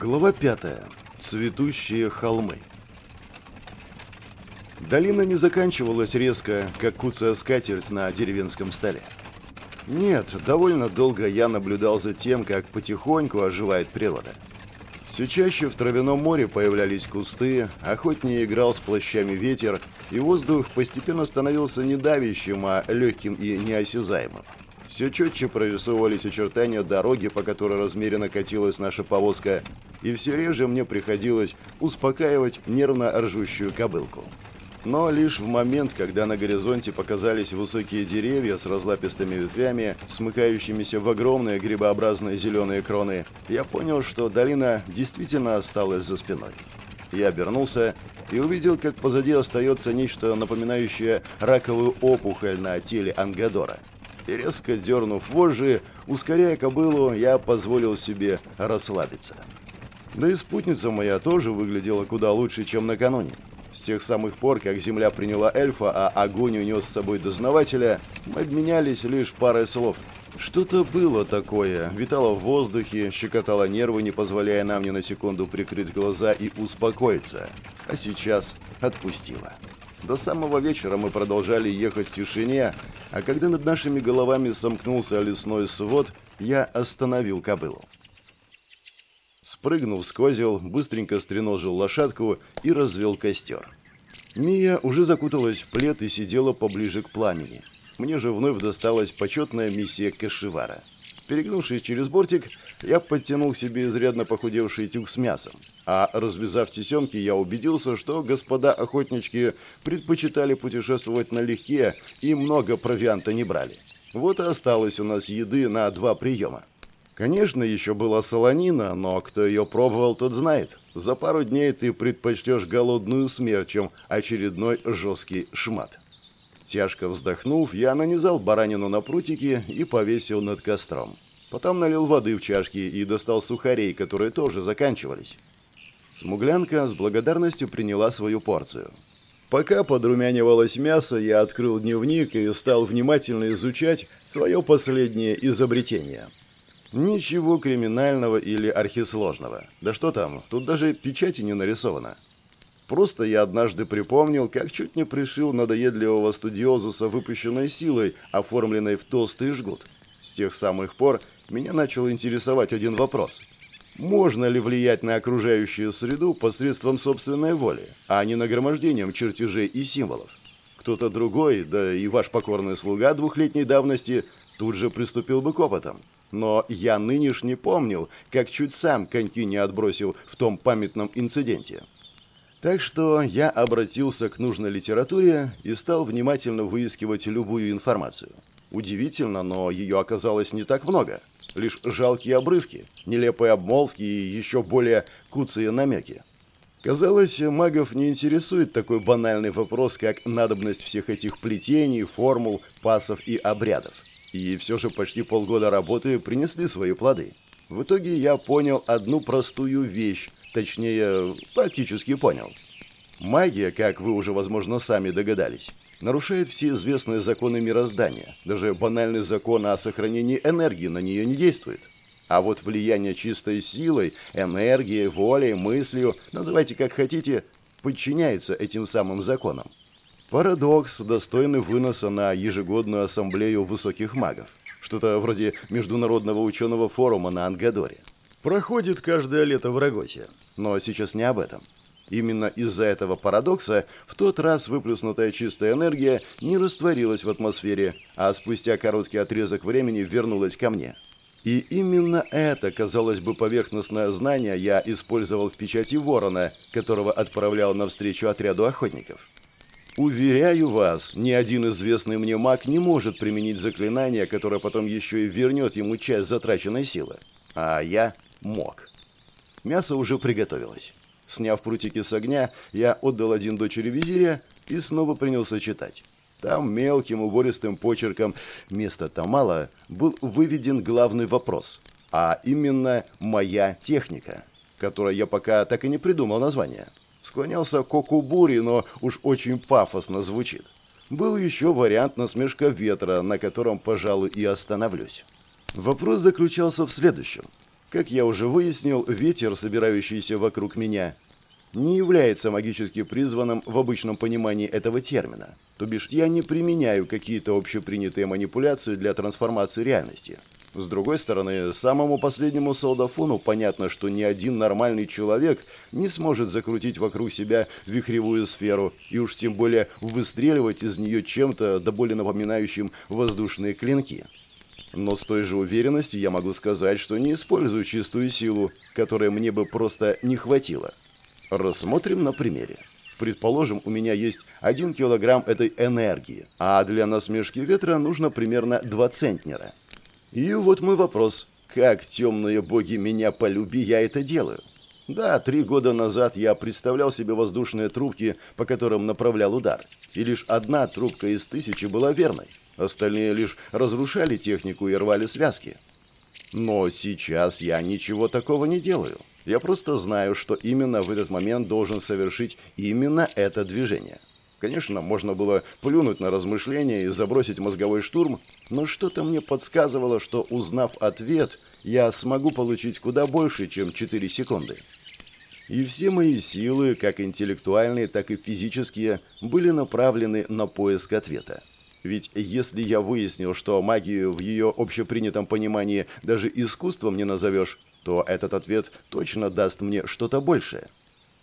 Глава 5. Цветущие холмы. Долина не заканчивалась резко, как куцая скатерть на деревенском столе. Нет, довольно долго я наблюдал за тем, как потихоньку оживает природа. Все чаще в травяном море появлялись кусты, охотнее играл с плащами ветер, и воздух постепенно становился не давящим, а легким и неосязаемым. Все четче прорисовывались очертания дороги, по которой размеренно катилась наша повозка, и все реже мне приходилось успокаивать нервно ржущую кобылку. Но лишь в момент, когда на горизонте показались высокие деревья с разлапистыми ветвями, смыкающимися в огромные грибообразные зеленые кроны, я понял, что долина действительно осталась за спиной. Я обернулся и увидел, как позади остается нечто напоминающее раковую опухоль на теле Ангадора – и резко дернув вожжи, ускоряя кобылу, я позволил себе расслабиться. Да и спутница моя тоже выглядела куда лучше, чем накануне. С тех самых пор, как Земля приняла эльфа, а огонь унес с собой дознавателя, мы обменялись лишь парой слов. Что-то было такое, витало в воздухе, щекотало нервы, не позволяя нам ни на секунду прикрыть глаза и успокоиться. А сейчас отпустило. До самого вечера мы продолжали ехать в тишине, а когда над нашими головами сомкнулся лесной свод, я остановил кобылу. Спрыгнув с козел, быстренько стреножил лошадку и развел костер. Мия уже закуталась в плед и сидела поближе к пламени. Мне же вновь досталась почетная миссия Кашевара – Перегнувшись через бортик, я подтянул к себе изрядно похудевший тюк с мясом. А развязав тесемки, я убедился, что господа охотнички предпочитали путешествовать налегке и много провианта не брали. Вот и осталось у нас еды на два приема. Конечно, еще была солонина, но кто ее пробовал, тот знает. За пару дней ты предпочтешь голодную смерть, чем очередной жесткий шмат. Тяжко вздохнув, я нанизал баранину на прутики и повесил над костром. Потом налил воды в чашки и достал сухарей, которые тоже заканчивались. Смуглянка с благодарностью приняла свою порцию. Пока подрумянивалось мясо, я открыл дневник и стал внимательно изучать свое последнее изобретение. Ничего криминального или архисложного. Да что там, тут даже печати не нарисовано. Просто я однажды припомнил, как чуть не пришил надоедливого студиозуса выпущенной силой, оформленной в толстый жгут. С тех самых пор меня начал интересовать один вопрос. Можно ли влиять на окружающую среду посредством собственной воли, а не нагромождением чертежей и символов? Кто-то другой, да и ваш покорный слуга двухлетней давности, тут же приступил бы к опытам. Но я нынешний помнил, как чуть сам коньки не отбросил в том памятном инциденте. Так что я обратился к нужной литературе и стал внимательно выискивать любую информацию. Удивительно, но ее оказалось не так много. Лишь жалкие обрывки, нелепые обмолвки и еще более куцые намеки. Казалось, магов не интересует такой банальный вопрос, как надобность всех этих плетений, формул, пасов и обрядов. И все же почти полгода работы принесли свои плоды. В итоге я понял одну простую вещь, Точнее, практически понял. Магия, как вы уже, возможно, сами догадались, нарушает все известные законы мироздания. Даже банальный закон о сохранении энергии на нее не действует. А вот влияние чистой силой, энергией, волей, мыслью, называйте как хотите, подчиняется этим самым законам. Парадокс, достойный выноса на ежегодную ассамблею высоких магов. Что-то вроде международного ученого форума на Ангадоре. Проходит каждое лето в Рогосе. Но сейчас не об этом. Именно из-за этого парадокса в тот раз выплеснутая чистая энергия не растворилась в атмосфере, а спустя короткий отрезок времени вернулась ко мне. И именно это, казалось бы, поверхностное знание я использовал в печати ворона, которого отправлял навстречу отряду охотников. Уверяю вас, ни один известный мне маг не может применить заклинание, которое потом еще и вернет ему часть затраченной силы. А я мог. Мясо уже приготовилось. Сняв прутики с огня, я отдал один дочери визиря и снова принялся читать. Там мелким убористым почерком места Тамала был выведен главный вопрос, а именно «моя техника», которой я пока так и не придумал название. Склонялся к Кокубури, но уж очень пафосно звучит. Был еще вариант насмешка ветра, на котором, пожалуй, и остановлюсь. Вопрос заключался в следующем. Как я уже выяснил, ветер, собирающийся вокруг меня, не является магически призванным в обычном понимании этого термина. То бишь, я не применяю какие-то общепринятые манипуляции для трансформации реальности. С другой стороны, самому последнему солдафону понятно, что ни один нормальный человек не сможет закрутить вокруг себя вихревую сферу и уж тем более выстреливать из нее чем-то до более напоминающим воздушные клинки. Но с той же уверенностью я могу сказать, что не использую чистую силу, которой мне бы просто не хватило. Рассмотрим на примере. Предположим, у меня есть 1 килограмм этой энергии, а для насмешки ветра нужно примерно 2 центнера. И вот мой вопрос. Как, темные боги, меня полюби, я это делаю? Да, три года назад я представлял себе воздушные трубки, по которым направлял удар. И лишь одна трубка из тысячи была верной. Остальные лишь разрушали технику и рвали связки. Но сейчас я ничего такого не делаю. Я просто знаю, что именно в этот момент должен совершить именно это движение. Конечно, можно было плюнуть на размышления и забросить мозговой штурм, но что-то мне подсказывало, что, узнав ответ, я смогу получить куда больше, чем 4 секунды. И все мои силы, как интеллектуальные, так и физические, были направлены на поиск ответа. Ведь если я выяснил, что магию в ее общепринятом понимании даже искусством не назовешь, то этот ответ точно даст мне что-то большее.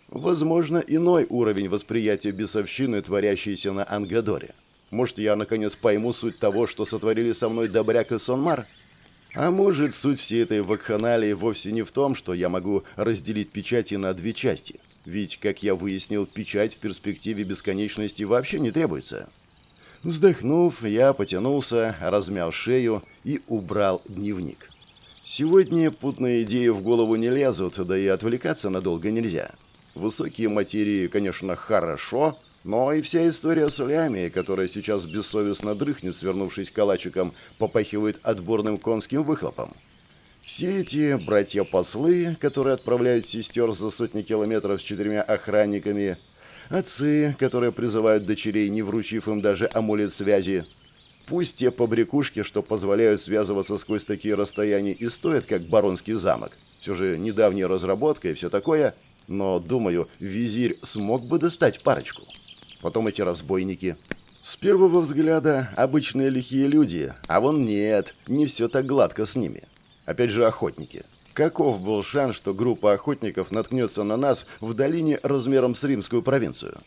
Возможно, иной уровень восприятия бесовщины, творящейся на Ангадоре. Может, я наконец пойму суть того, что сотворили со мной Добряк и Сонмар? А может, суть всей этой вакханалии вовсе не в том, что я могу разделить печати на две части. Ведь, как я выяснил, печать в перспективе бесконечности вообще не требуется. Вздохнув, я потянулся, размял шею и убрал дневник. Сегодня путные идеи в голову не лезут, да и отвлекаться надолго нельзя. Высокие материи, конечно, хорошо, но и вся история с Лями, которая сейчас бессовестно дрыхнет, свернувшись калачиком, попахивает отборным конским выхлопом. Все эти братья-послы, которые отправляют сестер за сотни километров с четырьмя охранниками, отцы, которые призывают дочерей, не вручив им даже амулет связи, пусть те побрякушки, что позволяют связываться сквозь такие расстояния, и стоят, как баронский замок, все же недавняя разработка и все такое – но, думаю, визирь смог бы достать парочку. Потом эти разбойники. С первого взгляда обычные лихие люди, а вон нет, не все так гладко с ними. Опять же охотники. Каков был шанс, что группа охотников наткнется на нас в долине размером с римскую провинцию?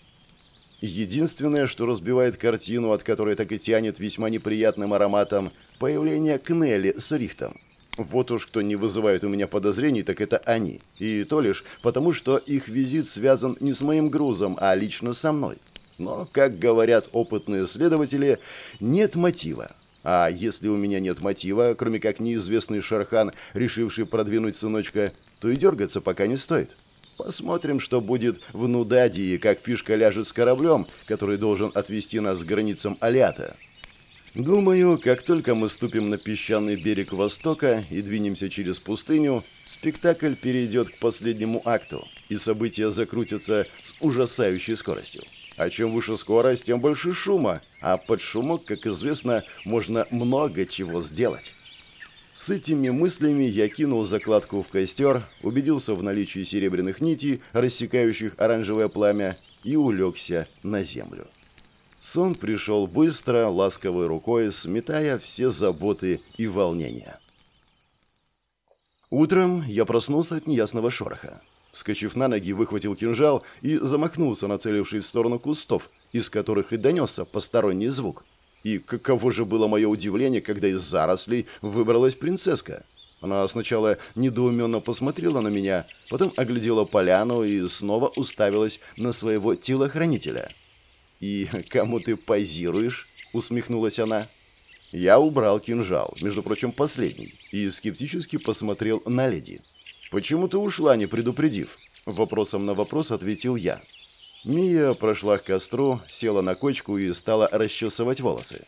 Единственное, что разбивает картину, от которой так и тянет весьма неприятным ароматом, появление Кнелли с Рихтом. Вот уж кто не вызывает у меня подозрений, так это они. И то лишь потому, что их визит связан не с моим грузом, а лично со мной. Но, как говорят опытные следователи, нет мотива. А если у меня нет мотива, кроме как неизвестный Шархан, решивший продвинуть сыночка, то и дергаться пока не стоит. Посмотрим, что будет в Нудаде и как фишка ляжет с кораблем, который должен отвезти нас к границам Алиата. Думаю, как только мы ступим на песчаный берег Востока и двинемся через пустыню, спектакль перейдет к последнему акту, и события закрутятся с ужасающей скоростью. А чем выше скорость, тем больше шума, а под шумок, как известно, можно много чего сделать. С этими мыслями я кинул закладку в костер, убедился в наличии серебряных нитей, рассекающих оранжевое пламя, и улегся на землю. Сон пришел быстро, ласковой рукой, сметая все заботы и волнения. Утром я проснулся от неясного шороха. Вскочив на ноги, выхватил кинжал и замахнулся, нацеливший в сторону кустов, из которых и донесся посторонний звук. И каково же было мое удивление, когда из зарослей выбралась принцесска. Она сначала недоуменно посмотрела на меня, потом оглядела поляну и снова уставилась на своего телохранителя – «И кому ты позируешь?» — усмехнулась она. Я убрал кинжал, между прочим, последний, и скептически посмотрел на леди. «Почему ты ушла, не предупредив?» Вопросом на вопрос ответил я. Мия прошла к костру, села на кочку и стала расчесывать волосы.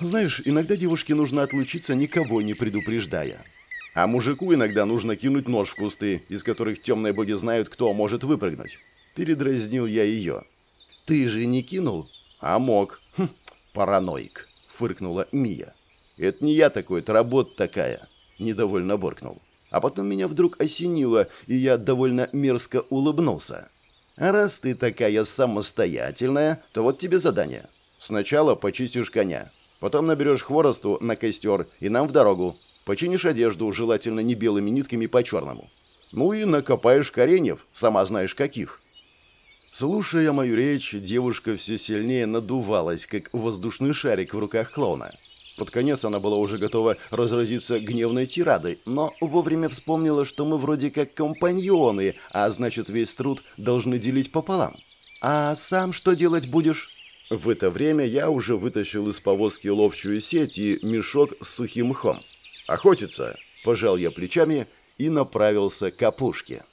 «Знаешь, иногда девушке нужно отлучиться, никого не предупреждая. А мужику иногда нужно кинуть нож в кусты, из которых темные боги знают, кто может выпрыгнуть». Передразнил я ее. «Ты же не кинул?» «А мог». Хм, — фыркнула Мия. «Это не я такой, это работа такая», — недовольно боркнул. А потом меня вдруг осенило, и я довольно мерзко улыбнулся. А раз ты такая самостоятельная, то вот тебе задание. Сначала почистишь коня, потом наберешь хворосту на костер и нам в дорогу. Починишь одежду, желательно не белыми нитками по черному. Ну и накопаешь кореньев, сама знаешь каких. Слушая мою речь, девушка все сильнее надувалась, как воздушный шарик в руках клоуна. Под конец она была уже готова разразиться гневной тирадой, но вовремя вспомнила, что мы вроде как компаньоны, а значит весь труд должны делить пополам. «А сам что делать будешь?» В это время я уже вытащил из повозки ловчую сеть и мешок с сухим мхом. «Охотиться!» – пожал я плечами и направился к опушке.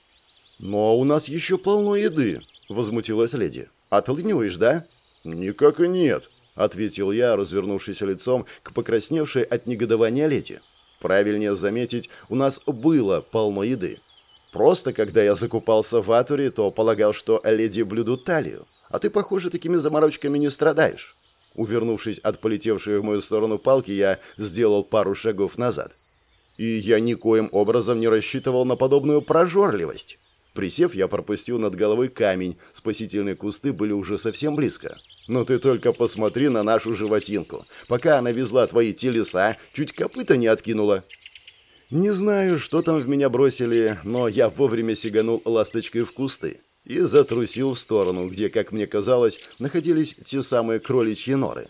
«Но у нас еще полно еды!» – возмутилась леди. «Отлыниваешь, да?» «Никак и нет!» — ответил я, развернувшись лицом к покрасневшей от негодования леди. «Правильнее заметить, у нас было полно еды. Просто, когда я закупался в Атуре, то полагал, что леди блюдут талию. А ты, похоже, такими заморочками не страдаешь». Увернувшись от полетевшей в мою сторону палки, я сделал пару шагов назад. И я никоим образом не рассчитывал на подобную прожорливость. Присев, я пропустил над головой камень, спасительные кусты были уже совсем близко. Но ты только посмотри на нашу животинку. Пока она везла твои телеса, чуть копыта не откинула. Не знаю, что там в меня бросили, но я вовремя сиганул ласточкой в кусты и затрусил в сторону, где, как мне казалось, находились те самые кроличьи норы.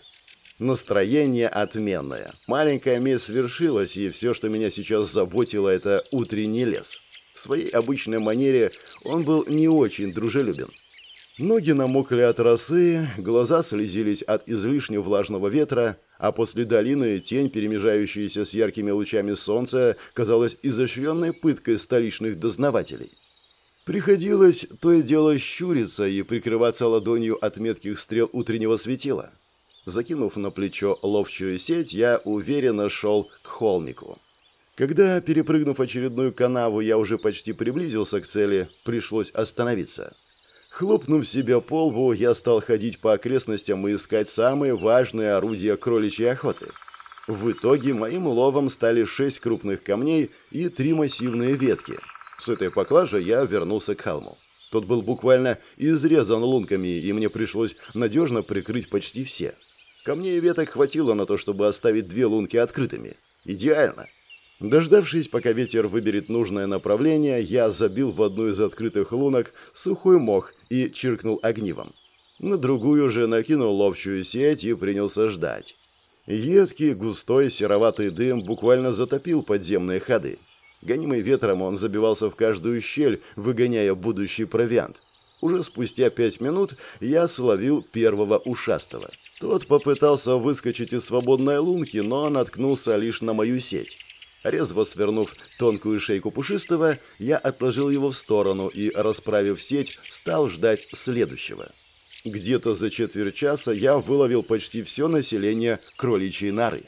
Настроение отменное. Маленькая месть свершилась, и все, что меня сейчас заботило, это утренний лес. В своей обычной манере он был не очень дружелюбен. Ноги намокли от росы, глаза слезились от излишне влажного ветра, а после долины тень, перемежающаяся с яркими лучами солнца, казалась изощренной пыткой столичных дознавателей. Приходилось то и дело щуриться и прикрываться ладонью от метких стрел утреннего светила. Закинув на плечо ловчую сеть, я уверенно шел к холмику. Когда, перепрыгнув очередную канаву, я уже почти приблизился к цели, пришлось остановиться. Хлопнув себя по лбу, я стал ходить по окрестностям и искать самые важные орудия кроличьей охоты. В итоге моим уловом стали шесть крупных камней и три массивные ветки. С этой поклажей я вернулся к холму. Тот был буквально изрезан лунками, и мне пришлось надежно прикрыть почти все. Камней и веток хватило на то, чтобы оставить две лунки открытыми. Идеально. Дождавшись, пока ветер выберет нужное направление, я забил в одну из открытых лунок сухой мох и чиркнул огнивом. На другую же накинул ловчую сеть и принялся ждать. Едкий, густой, сероватый дым буквально затопил подземные ходы. Гонимый ветром он забивался в каждую щель, выгоняя будущий провиант. Уже спустя пять минут я словил первого ушастого. Тот попытался выскочить из свободной лунки, но наткнулся лишь на мою сеть. Резво свернув тонкую шейку пушистого, я отложил его в сторону и, расправив сеть, стал ждать следующего. Где-то за четверть часа я выловил почти все население кроличьей норы.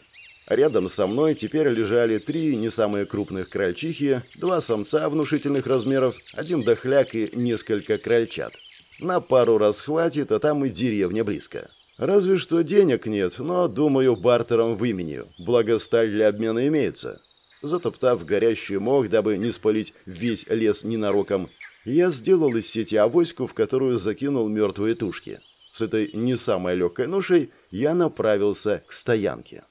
Рядом со мной теперь лежали три не самые крупных крольчихи, два самца внушительных размеров, один дохляк и несколько крольчат. На пару раз хватит, а там и деревня близко. Разве что денег нет, но, думаю, бартером выменю. Благо сталь для обмена имеется. Затоптав горящий мох, дабы не спалить весь лес ненароком, я сделал из сети авоську, в которую закинул мертвые тушки. С этой не самой легкой ношей я направился к стоянке.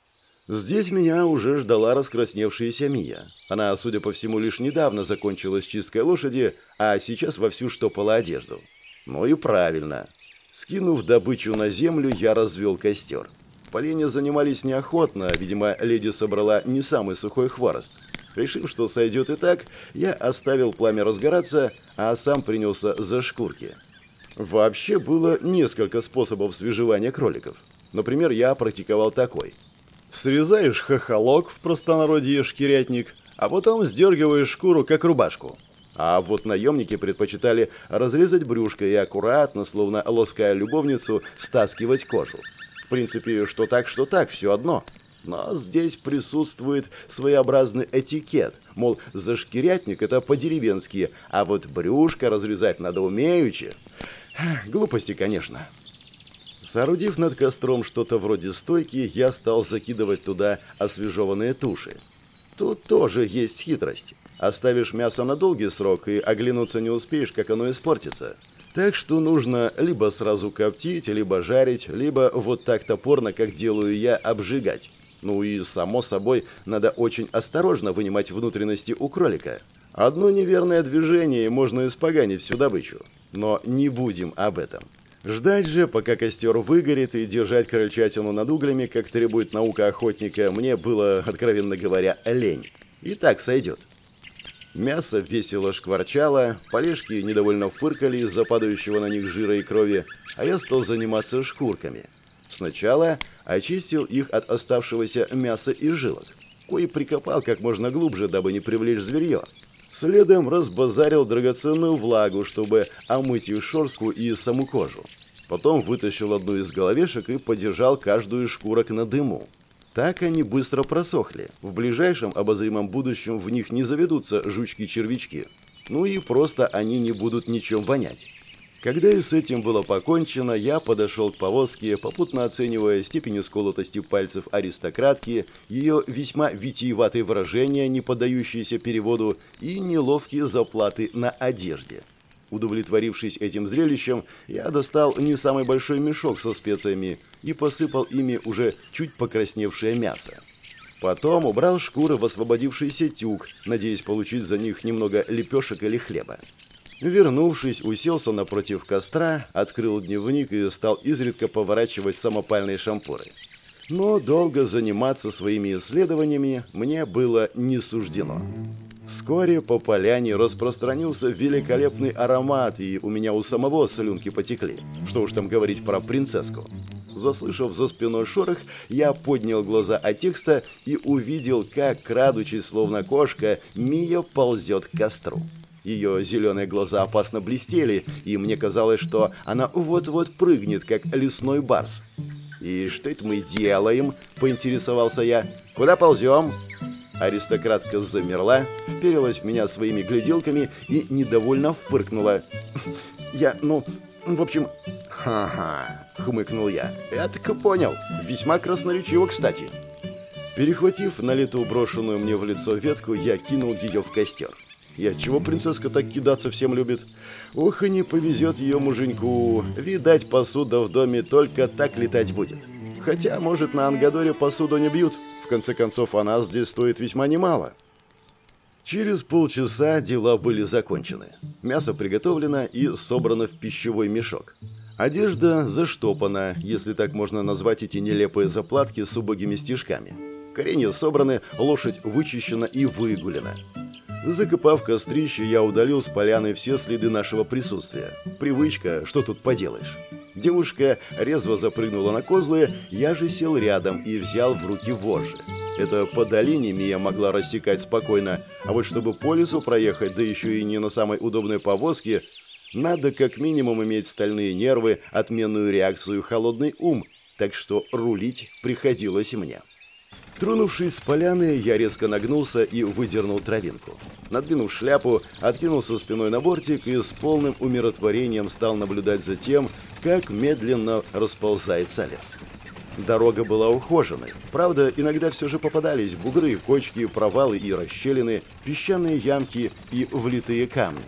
Здесь меня уже ждала раскрасневшаяся Мия. Она, судя по всему, лишь недавно закончила с чисткой лошади, а сейчас вовсю штопала одежду. Ну и правильно. Скинув добычу на землю, я развел костер. Поленья занимались неохотно, видимо, леди собрала не самый сухой хворост. Решив, что сойдет и так, я оставил пламя разгораться, а сам принялся за шкурки. Вообще было несколько способов свежевания кроликов. Например, я практиковал такой. Срезаешь хохолок, в простонародье шкирятник, а потом сдергиваешь шкуру, как рубашку. А вот наемники предпочитали разрезать брюшко и аккуратно, словно лаская любовницу, стаскивать кожу. В принципе, что так, что так, все одно. Но здесь присутствует своеобразный этикет. Мол, зашкирятник это по-деревенски, а вот брюшко разрезать надо умеючи. Глупости, конечно. Соорудив над костром что-то вроде стойки, я стал закидывать туда освежеванные туши. Тут тоже есть хитрость. Оставишь мясо на долгий срок и оглянуться не успеешь, как оно испортится. Так что нужно либо сразу коптить, либо жарить, либо вот так топорно, как делаю я, обжигать. Ну и, само собой, надо очень осторожно вынимать внутренности у кролика. Одно неверное движение, и можно испоганить всю добычу. Но не будем об этом. Ждать же, пока костер выгорит, и держать крольчатину над углями, как требует наука охотника, мне было, откровенно говоря, лень. И так сойдет. Мясо весело шкварчало, полежки недовольно фыркали из-за падающего на них жира и крови, а я стал заниматься шкурками. Сначала очистил их от оставшегося мяса и жилок, кое прикопал как можно глубже, дабы не привлечь зверье. Следом разбазарил драгоценную влагу, чтобы омыть их шорстку и саму кожу. Потом вытащил одну из головешек и подержал каждую из шкурок на дыму. Так они быстро просохли. В ближайшем обозримом будущем в них не заведутся жучки-червячки. Ну и просто они не будут ничем вонять. Когда и с этим было покончено, я подошел к повозке, попутно оценивая степень исколотости пальцев аристократки, ее весьма витиеватые выражения, не поддающиеся переводу, и неловкие заплаты на одежде. Удовлетворившись этим зрелищем, я достал не самый большой мешок со специями и посыпал ими уже чуть покрасневшее мясо. Потом убрал шкуры в освободившийся тюк, надеясь получить за них немного лепешек или хлеба. Вернувшись, уселся напротив костра, открыл дневник и стал изредка поворачивать самопальные шампуры. Но долго заниматься своими исследованиями мне было не суждено. Вскоре по поляне распространился великолепный аромат, и у меня у самого слюнки потекли. Что уж там говорить про принцесску. Заслышав за спиной шорох, я поднял глаза от текста и увидел, как, крадучись словно кошка, Мия ползет к костру. Ее зеленые глаза опасно блестели, и мне казалось, что она вот-вот прыгнет, как лесной барс. «И что это мы делаем?» – поинтересовался я. «Куда ползем?» Аристократка замерла, вперилась в меня своими гляделками и недовольно фыркнула. «Я, ну, в общем...» «Ха-ха», — хмыкнул я. «Я так понял. Весьма красноречиво, кстати». Перехватив на лету брошенную мне в лицо ветку, я кинул ее в костер. Я чего принцесска так кидаться всем любит? Ох, и не повезет ее муженьку. Видать, посуда в доме только так летать будет. Хотя, может, на Ангадоре посуду не бьют. В конце концов, она здесь стоит весьма немало. Через полчаса дела были закончены. Мясо приготовлено и собрано в пищевой мешок. Одежда заштопана, если так можно назвать эти нелепые заплатки с убогими стежками. Коренья собраны, лошадь вычищена и выгулена. Закопав кострище, я удалил с поляны все следы нашего присутствия. Привычка, что тут поделаешь. Девушка резво запрыгнула на козлы, я же сел рядом и взял в руки вожжи. Это по долине Мия могла рассекать спокойно, а вот чтобы по лесу проехать, да еще и не на самой удобной повозке, надо как минимум иметь стальные нервы, отменную реакцию холодный ум, так что рулить приходилось мне. Тронувшись с поляны, я резко нагнулся и выдернул травинку. Надвинув шляпу, откинулся спиной на бортик и с полным умиротворением стал наблюдать за тем, как медленно расползается лес. Дорога была ухоженной. Правда, иногда все же попадались бугры, кочки, провалы и расщелины, песчаные ямки и влитые камни.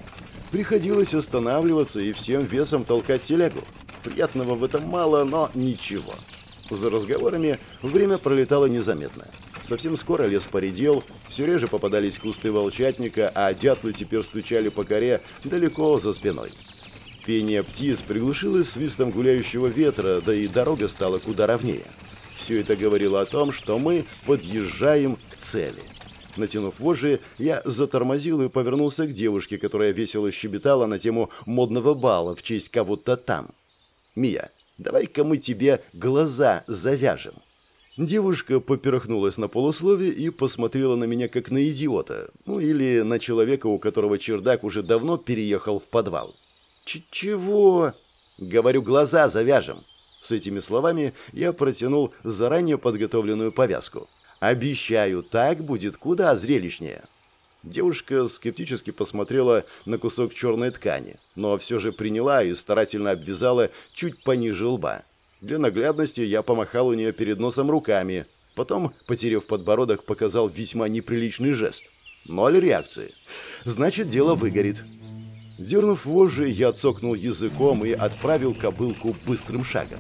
Приходилось останавливаться и всем весом толкать телегу. Приятного в этом мало, но ничего. За разговорами время пролетало незаметно. Совсем скоро лес поредел, все реже попадались кусты волчатника, а дятлы теперь стучали по коре далеко за спиной. Пение птиц приглушилось свистом гуляющего ветра, да и дорога стала куда ровнее. Все это говорило о том, что мы подъезжаем к цели. Натянув вожжи, я затормозил и повернулся к девушке, которая весело щебетала на тему модного бала в честь кого-то там. «Мия, Давай-ка мы тебе глаза завяжем». Девушка поперхнулась на полусловие и посмотрела на меня как на идиота. Ну или на человека, у которого чердак уже давно переехал в подвал. Ч «Чего?» «Говорю, глаза завяжем». С этими словами я протянул заранее подготовленную повязку. «Обещаю, так будет куда зрелищнее». Девушка скептически посмотрела на кусок черной ткани, но все же приняла и старательно обвязала чуть пониже лба. Для наглядности я помахал у нее перед носом руками. Потом, потеряв подбородок, показал весьма неприличный жест. Ноль реакции. Значит, дело выгорит. Дернув вожжи, я цокнул языком и отправил кобылку быстрым шагом.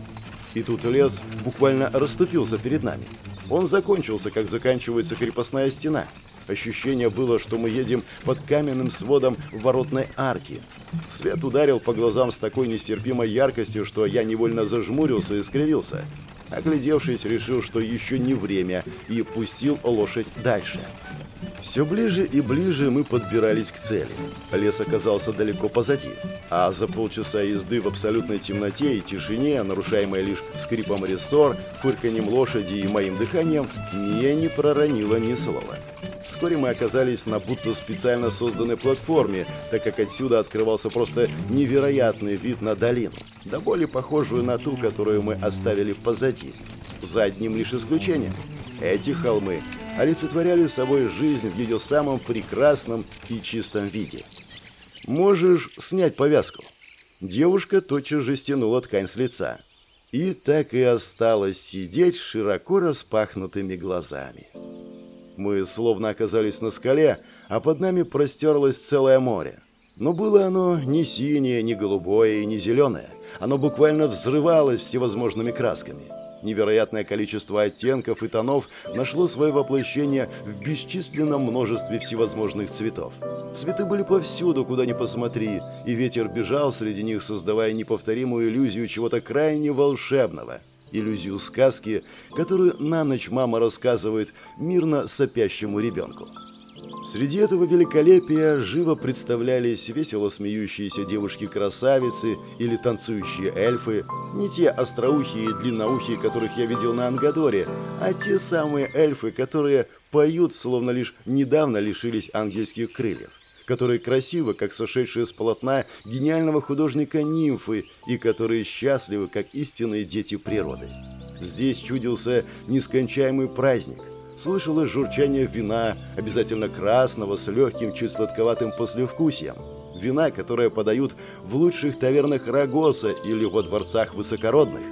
И тут лес буквально расступился перед нами. Он закончился, как заканчивается крепостная стена. Ощущение было, что мы едем под каменным сводом воротной арки. Свет ударил по глазам с такой нестерпимой яркостью, что я невольно зажмурился и скривился. Оглядевшись, решил, что еще не время, и пустил лошадь дальше. Все ближе и ближе мы подбирались к цели. Лес оказался далеко позади, а за полчаса езды в абсолютной темноте и тишине, нарушаемой лишь скрипом рессор, фырканьем лошади и моим дыханием, Мия не проронила ни слова. Вскоре мы оказались на будто специально созданной платформе, так как отсюда открывался просто невероятный вид на долину, да более похожую на ту, которую мы оставили позади. За одним лишь исключением. Эти холмы олицетворяли собой жизнь в ее самом прекрасном и чистом виде. «Можешь снять повязку». Девушка тотчас же стянула ткань с лица. И так и осталась сидеть широко распахнутыми глазами. Мы словно оказались на скале, а под нами простерлось целое море. Но было оно не синее, не голубое и не зеленое. Оно буквально взрывалось всевозможными красками. Невероятное количество оттенков и тонов нашло свое воплощение в бесчисленном множестве всевозможных цветов. Цветы были повсюду, куда ни посмотри, и ветер бежал среди них, создавая неповторимую иллюзию чего-то крайне волшебного. Иллюзию сказки, которую на ночь мама рассказывает мирно сопящему ребенку. Среди этого великолепия живо представлялись весело смеющиеся девушки-красавицы или танцующие эльфы, не те остроухие и длинноухие, которых я видел на Ангадоре, а те самые эльфы, которые поют, словно лишь недавно лишились ангельских крыльев, которые красивы, как сошедшие с полотна гениального художника нимфы, и которые счастливы, как истинные дети природы. Здесь чудился нескончаемый праздник – слышалось журчание вина, обязательно красного, с легким, чуть сладковатым послевкусием. Вина, которое подают в лучших тавернах Рагоса или во дворцах высокородных.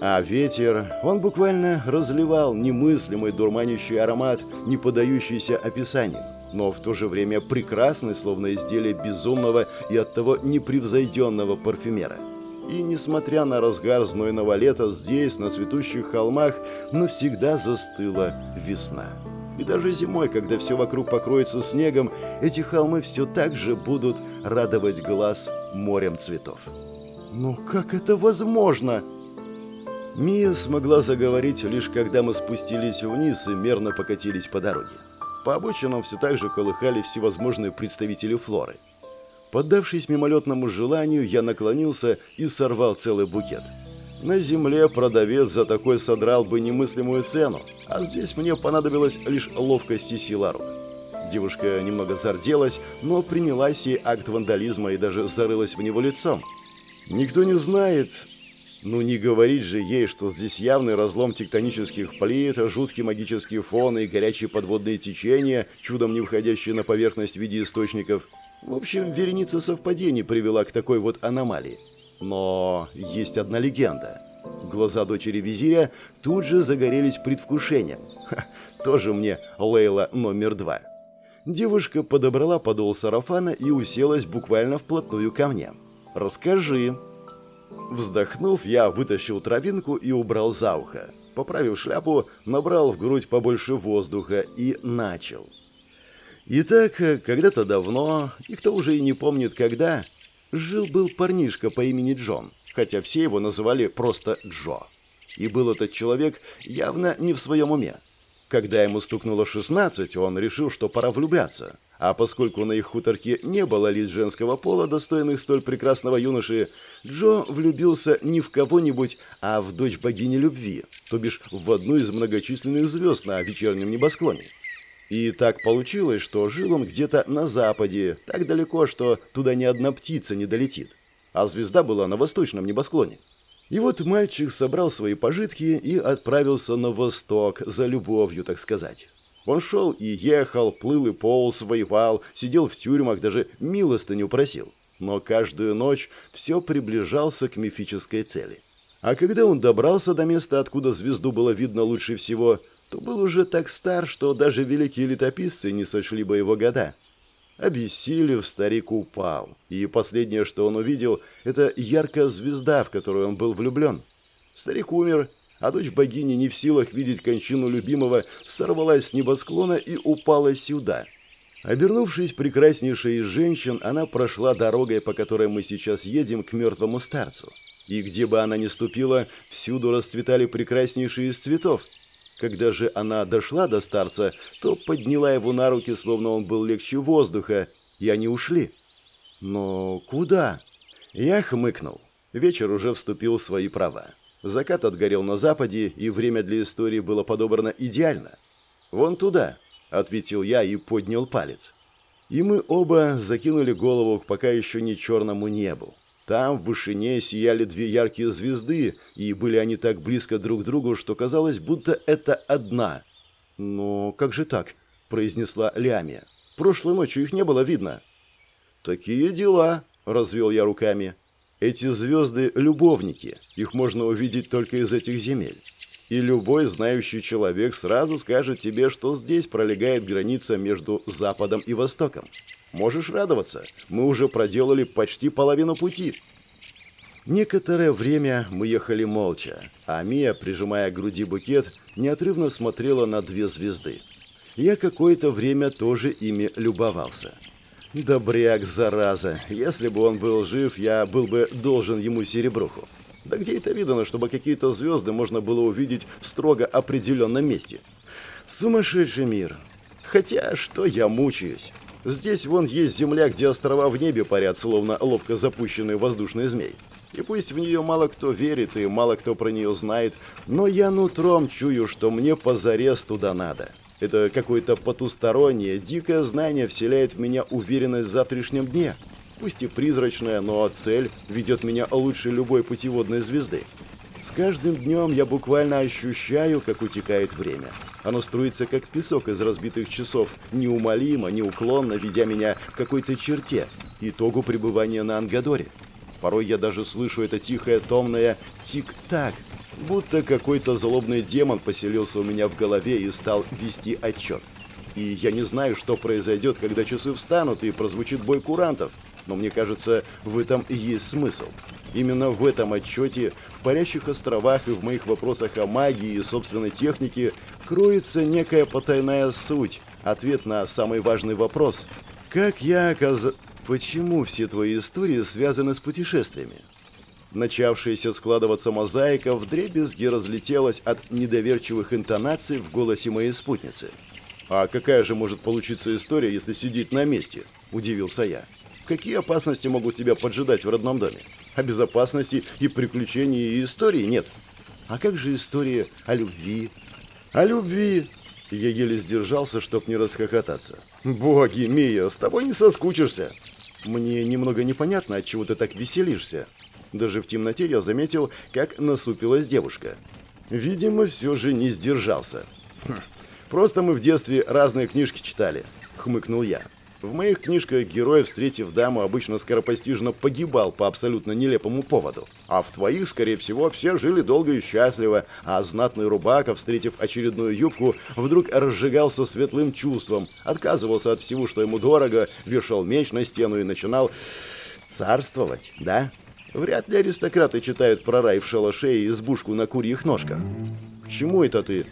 А ветер, он буквально разливал немыслимый дурманящий аромат, не подающийся описанию, но в то же время прекрасный, словно изделие безумного и оттого непревзойденного парфюмера. И, несмотря на разгар знойного лета, здесь, на цветущих холмах, навсегда застыла весна. И даже зимой, когда все вокруг покроется снегом, эти холмы все так же будут радовать глаз морем цветов. «Ну как это возможно?» Мия смогла заговорить лишь когда мы спустились вниз и мерно покатились по дороге. По обочинам все так же колыхали всевозможные представители флоры – Поддавшись мимолетному желанию, я наклонился и сорвал целый букет. На земле продавец за такой содрал бы немыслимую цену, а здесь мне понадобилась лишь ловкость и сила рук. Девушка немного зарделась, но приняла сей акт вандализма и даже зарылась в него лицом. Никто не знает, ну не говорить же ей, что здесь явный разлом тектонических плит, жуткий магический фон и горячие подводные течения, чудом не входящие на поверхность в виде источников – в общем, вереница совпадений привела к такой вот аномалии. Но есть одна легенда. Глаза дочери визиря тут же загорелись предвкушением. Ха, тоже мне Лейла номер два. Девушка подобрала подол сарафана и уселась буквально вплотную ко мне. «Расскажи». Вздохнув, я вытащил травинку и убрал за ухо. Поправив шляпу, набрал в грудь побольше воздуха и начал. Итак, когда-то давно, никто уже и не помнит когда, жил-был парнишка по имени Джон, хотя все его называли просто Джо. И был этот человек явно не в своем уме. Когда ему стукнуло 16, он решил, что пора влюбляться. А поскольку на их хуторке не было лиц женского пола, достойных столь прекрасного юноши, Джо влюбился не в кого-нибудь, а в дочь богини любви, то бишь в одну из многочисленных звезд на вечернем небосклоне. И так получилось, что жил он где-то на западе, так далеко, что туда ни одна птица не долетит. А звезда была на восточном небосклоне. И вот мальчик собрал свои пожитки и отправился на восток, за любовью, так сказать. Он шел и ехал, плыл и полз, воевал, сидел в тюрьмах, даже милостыню просил. Но каждую ночь все приближался к мифической цели. А когда он добрался до места, откуда звезду было видно лучше всего, то был уже так стар, что даже великие летописцы не сочли бы его года. Обессилев, старик упал, и последнее, что он увидел, это яркая звезда, в которую он был влюблен. Старик умер, а дочь богини не в силах видеть кончину любимого, сорвалась с небосклона и упала сюда. Обернувшись прекраснейшей из женщин, она прошла дорогой, по которой мы сейчас едем, к мертвому старцу. И где бы она ни ступила, всюду расцветали прекраснейшие из цветов. Когда же она дошла до старца, то подняла его на руки, словно он был легче воздуха, и они ушли. Но куда? Я хмыкнул. Вечер уже вступил в свои права. Закат отгорел на западе, и время для истории было подобрано идеально. «Вон туда», — ответил я и поднял палец. И мы оба закинули голову к пока еще не черному небу. Там в вышине сияли две яркие звезды, и были они так близко друг к другу, что казалось, будто это одна. «Но как же так?» – произнесла Лямия. «Прошлой ночью их не было видно». «Такие дела», – развел я руками. Эти звезды – любовники, их можно увидеть только из этих земель. И любой знающий человек сразу скажет тебе, что здесь пролегает граница между Западом и Востоком. Можешь радоваться, мы уже проделали почти половину пути. Некоторое время мы ехали молча, а Мия, прижимая к груди букет, неотрывно смотрела на две звезды. Я какое-то время тоже ими любовался. Добряк, зараза. Если бы он был жив, я был бы должен ему серебруху. Да где это видно, чтобы какие-то звезды можно было увидеть в строго определенном месте? Сумасшедший мир. Хотя, что я мучаюсь? Здесь вон есть земля, где острова в небе парят, словно ловко запущенный воздушный змей. И пусть в нее мало кто верит и мало кто про нее знает, но я нутром чую, что мне позарез туда надо. Это какое-то потустороннее, дикое знание вселяет в меня уверенность в завтрашнем дне. Пусть и призрачная, но цель ведет меня лучше любой путеводной звезды. С каждым днем я буквально ощущаю, как утекает время. Оно струится, как песок из разбитых часов, неумолимо, неуклонно, ведя меня к какой-то черте, итогу пребывания на Ангадоре. Порой я даже слышу это тихое, томное «тик-так», будто какой-то злобный демон поселился у меня в голове и стал вести отчет. И я не знаю, что произойдет, когда часы встанут и прозвучит бой курантов, но мне кажется, в этом и есть смысл. Именно в этом отчете, в парящих островах и в моих вопросах о магии и собственной технике кроется некая потайная суть, ответ на самый важный вопрос. Как я оказался... Почему все твои истории связаны с путешествиями? Начавшаяся складываться мозаика вдребезги разлетелась от недоверчивых интонаций в голосе моей спутницы. «А какая же может получиться история, если сидеть на месте?» – удивился я. «Какие опасности могут тебя поджидать в родном доме? О безопасности и приключений и истории нет. А как же история о любви?» «О любви!» Я еле сдержался, чтоб не расхохотаться. «Боги, Мия, с тобой не соскучишься!» Мне немного непонятно, от чего ты так веселишься. Даже в темноте я заметил, как насупилась девушка. Видимо, все же не сдержался. Хм, просто мы в детстве разные книжки читали, хмыкнул я. В моих книжках герой, встретив даму, обычно скоропостижно погибал по абсолютно нелепому поводу. А в твоих, скорее всего, все жили долго и счастливо, а знатный рубака, встретив очередную юбку, вдруг разжигался светлым чувством, отказывался от всего, что ему дорого, вешал меч на стену и начинал царствовать, да? Вряд ли аристократы читают про рай в шалаше и избушку на курьих ножках. К чему это ты?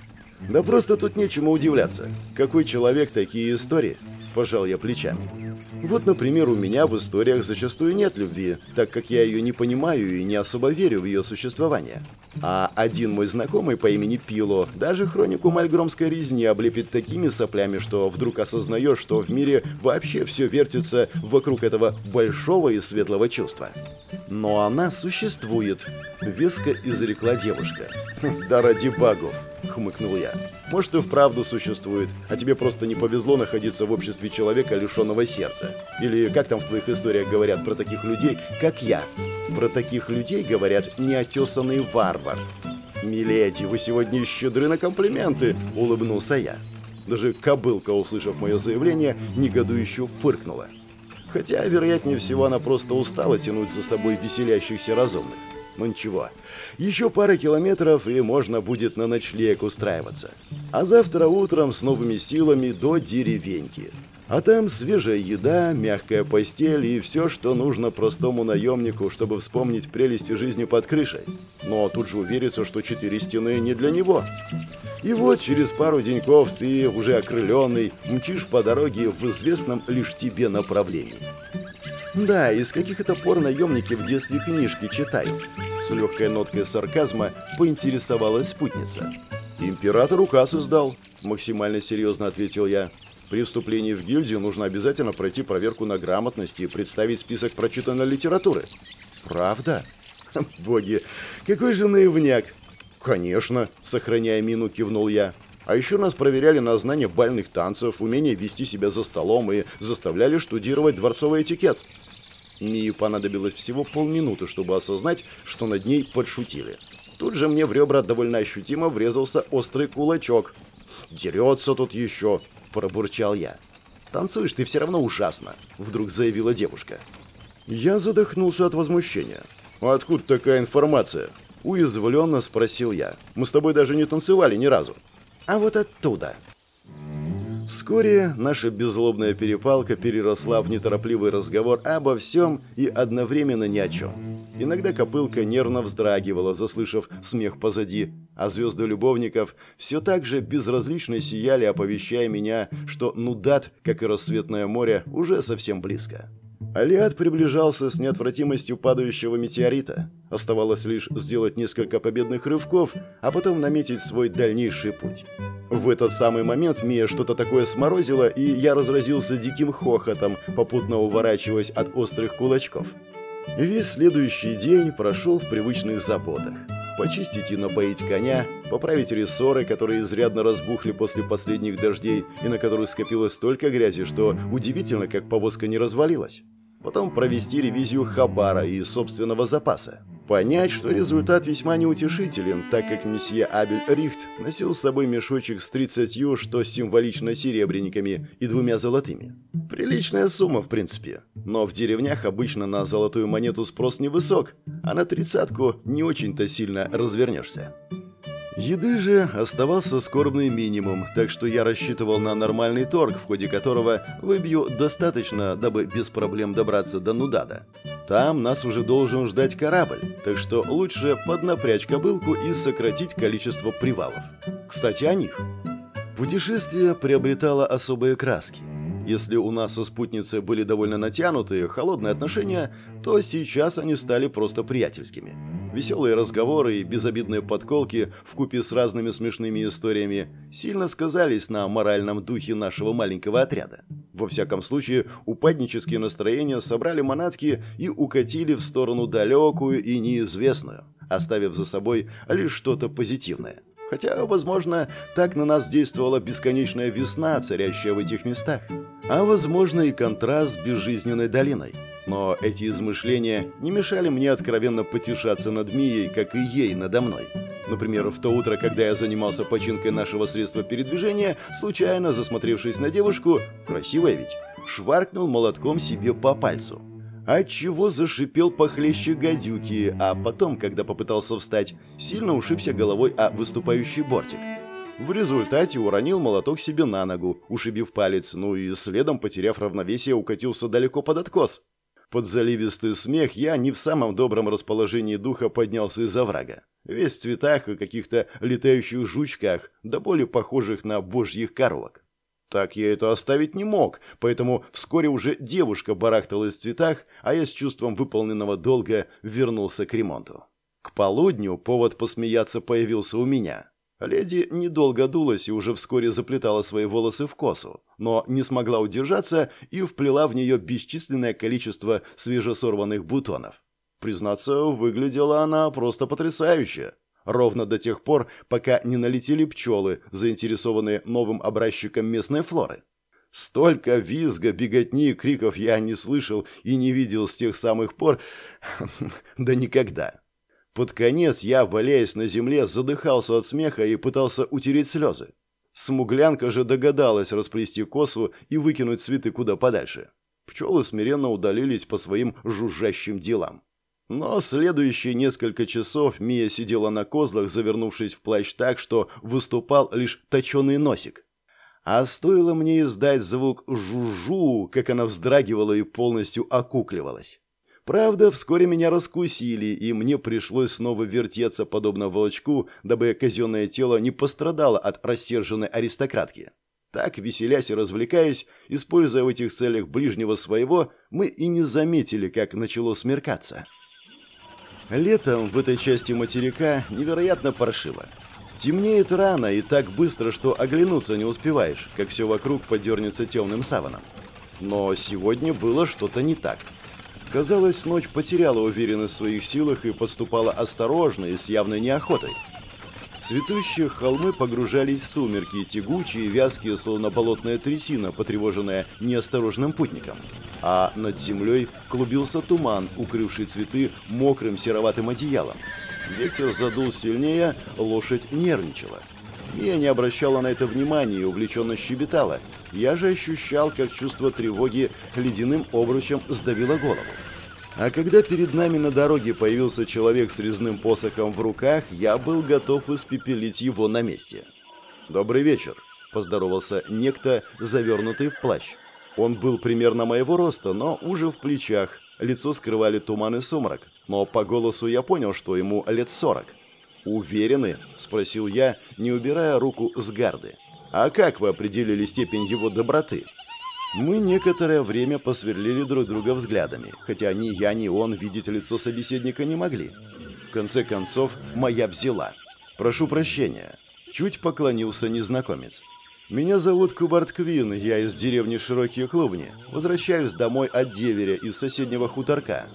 Да просто тут нечему удивляться. Какой человек, такие истории? Пожал я плечами. Вот, например, у меня в историях зачастую нет любви, так как я ее не понимаю и не особо верю в ее существование. А один мой знакомый по имени Пило даже хронику мальгромской резни облепит такими соплями, что вдруг осознаешь, что в мире вообще все вертится вокруг этого большого и светлого чувства. Но она существует, веско изрекла девушка. «Хм, да ради богов, хмыкнул я. Может и вправду существует, а тебе просто не повезло находиться в обществе человека, лишенного сердца. Или как там в твоих историях говорят про таких людей, как я? Про таких людей говорят неотесанный варвар. «Миледи, вы сегодня щедры на комплименты», — улыбнулся я. Даже кобылка, услышав мое заявление, негодующе фыркнула. Хотя, вероятнее всего, она просто устала тянуть за собой веселящихся разумных. Ну ничего, еще пара километров и можно будет на ночлег устраиваться. А завтра утром с новыми силами до деревеньки. А там свежая еда, мягкая постель и все, что нужно простому наемнику, чтобы вспомнить прелести жизни под крышей. Но тут же увериться, что четыре стены не для него. И вот через пару деньков ты, уже окрыленный, мчишь по дороге в известном лишь тебе направлении. Да, из каких это пор наемники в детстве книжки читают? С легкой ноткой сарказма поинтересовалась спутница. «Император указ издал», – максимально серьезно ответил я. «При вступлении в гильдию нужно обязательно пройти проверку на грамотность и представить список прочитанной литературы». «Правда?» «Боги, какой же наивняк!» «Конечно», – сохраняя мину, кивнул я. А еще нас проверяли на знание бальных танцев, умение вести себя за столом и заставляли штудировать дворцовый этикет. Мии понадобилось всего полминуты, чтобы осознать, что над ней подшутили. Тут же мне в ребра довольно ощутимо врезался острый кулачок. «Дерется тут еще», – пробурчал я. «Танцуешь ты все равно ужасно», – вдруг заявила девушка. Я задохнулся от возмущения. «Откуда такая информация?» Уязвленно спросил я. «Мы с тобой даже не танцевали ни разу». «А вот оттуда». Вскоре наша беззлобная перепалка переросла в неторопливый разговор обо всем и одновременно ни о чем. Иногда копылка нервно вздрагивала, заслышав смех позади, а звезды любовников все так же безразлично сияли, оповещая меня, что Нудат, как и рассветное море, уже совсем близко. Алиат приближался с неотвратимостью падающего метеорита. Оставалось лишь сделать несколько победных рывков, а потом наметить свой дальнейший путь. В этот самый момент Мия что-то такое сморозила, и я разразился диким хохотом, попутно уворачиваясь от острых кулачков. Весь следующий день прошел в привычных заботах. Почистить и напоить коня, поправить рессоры, которые изрядно разбухли после последних дождей и на которых скопилось столько грязи, что удивительно, как повозка не развалилась потом провести ревизию хабара и собственного запаса. Понять, что результат весьма неутешителен, так как месье Абель Рихт носил с собой мешочек с тридцатью, что символично серебряниками, и двумя золотыми. Приличная сумма, в принципе. Но в деревнях обычно на золотую монету спрос невысок, а на тридцатку не очень-то сильно развернешься. Еды же оставался скорбный минимум, так что я рассчитывал на нормальный торг, в ходе которого выбью достаточно, дабы без проблем добраться до Нудада. Там нас уже должен ждать корабль, так что лучше поднапрячь кобылку и сократить количество привалов. Кстати, о них. Путешествие приобретало особые краски. Если у нас со спутницей были довольно натянутые, холодные отношения, то сейчас они стали просто приятельскими. Веселые разговоры и безобидные подколки в купе с разными смешными историями сильно сказались на моральном духе нашего маленького отряда. Во всяком случае, упаднические настроения собрали манатки и укатили в сторону далекую и неизвестную, оставив за собой лишь что-то позитивное. Хотя, возможно, так на нас действовала бесконечная весна, царящая в этих местах. А, возможно, и контраст с безжизненной долиной. Но эти измышления не мешали мне откровенно потешаться над Мией, как и ей надо мной. Например, в то утро, когда я занимался починкой нашего средства передвижения, случайно засмотревшись на девушку, красивая ведь, шваркнул молотком себе по пальцу. Отчего зашипел похлеще гадюки, а потом, когда попытался встать, сильно ушибся головой о выступающий бортик. В результате уронил молоток себе на ногу, ушибив палец, ну и следом, потеряв равновесие, укатился далеко под откос. Под заливистый смех я не в самом добром расположении духа поднялся из-за врага. Весь в цветах и каких-то летающих жучках, да более похожих на божьих коровок. Так я это оставить не мог, поэтому вскоре уже девушка барахталась в цветах, а я с чувством выполненного долга вернулся к ремонту. К полудню повод посмеяться появился у меня. Леди недолго дулась и уже вскоре заплетала свои волосы в косу, но не смогла удержаться и вплела в нее бесчисленное количество свежесорванных бутонов. Признаться, выглядела она просто потрясающе. Ровно до тех пор, пока не налетели пчелы, заинтересованные новым образчиком местной флоры. Столько визга, беготни и криков я не слышал и не видел с тех самых пор, да никогда. Под конец я, валяясь на земле, задыхался от смеха и пытался утереть слезы. Смуглянка же догадалась расплести косу и выкинуть цветы куда подальше. Пчелы смиренно удалились по своим жужжащим делам. Но следующие несколько часов Мия сидела на козлах, завернувшись в плащ так, что выступал лишь точеный носик. А стоило мне издать звук «жужу», как она вздрагивала и полностью окукливалась. Правда, вскоре меня раскусили, и мне пришлось снова вертеться подобно волчку, дабы казенное тело не пострадало от рассерженной аристократки. Так, веселясь и развлекаясь, используя в этих целях ближнего своего, мы и не заметили, как начало смеркаться. Летом в этой части материка невероятно паршиво. Темнеет рано и так быстро, что оглянуться не успеваешь, как все вокруг подернется темным саваном. Но сегодня было что-то не так. Казалось, ночь потеряла уверенность в своих силах и подступала осторожно и с явной неохотой. Цветущие холмы погружались в сумерки, тягучие, вязкие, словно болотная трясина, потревоженная неосторожным путником. А над землей клубился туман, укрывший цветы мокрым сероватым одеялом. Ветер задул сильнее, лошадь нервничала. Я не обращала на это внимания и увлеченно щебетала. Я же ощущал, как чувство тревоги ледяным обручем сдавило голову. А когда перед нами на дороге появился человек с резным посохом в руках, я был готов испепелить его на месте. «Добрый вечер», – поздоровался некто, завернутый в плащ. Он был примерно моего роста, но уже в плечах, лицо скрывали туман и сумрак, но по голосу я понял, что ему лет сорок. «Уверены?» – спросил я, не убирая руку с гарды. «А как вы определили степень его доброты?» Мы некоторое время посверлили друг друга взглядами, хотя ни я, ни он видеть лицо собеседника не могли. В конце концов, моя взяла. «Прошу прощения». Чуть поклонился незнакомец. «Меня зовут Кубарт Квин, я из деревни Широкие Клубни. Возвращаюсь домой от деверя из соседнего хуторка».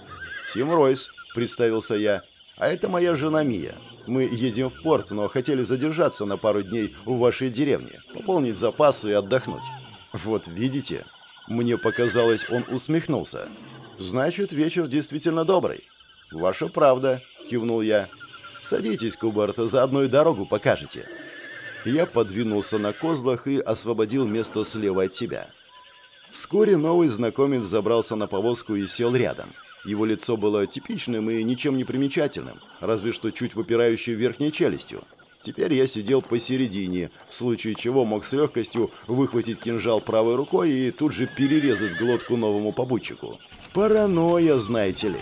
«Тим Ройс», — представился я. «А это моя жена Мия. Мы едем в порт, но хотели задержаться на пару дней в вашей деревне, пополнить запасы и отдохнуть». «Вот видите?» Мне показалось, он усмехнулся. «Значит, вечер действительно добрый». «Ваша правда», — кивнул я. «Садитесь, Кубарт, за одной дорогу покажете». Я подвинулся на козлах и освободил место слева от себя. Вскоре новый знакомец забрался на повозку и сел рядом. Его лицо было типичным и ничем не примечательным, разве что чуть выпирающей верхней челюстью. Теперь я сидел посередине, в случае чего мог с легкостью выхватить кинжал правой рукой и тут же перерезать глотку новому побудчику. Паранойя, знаете ли.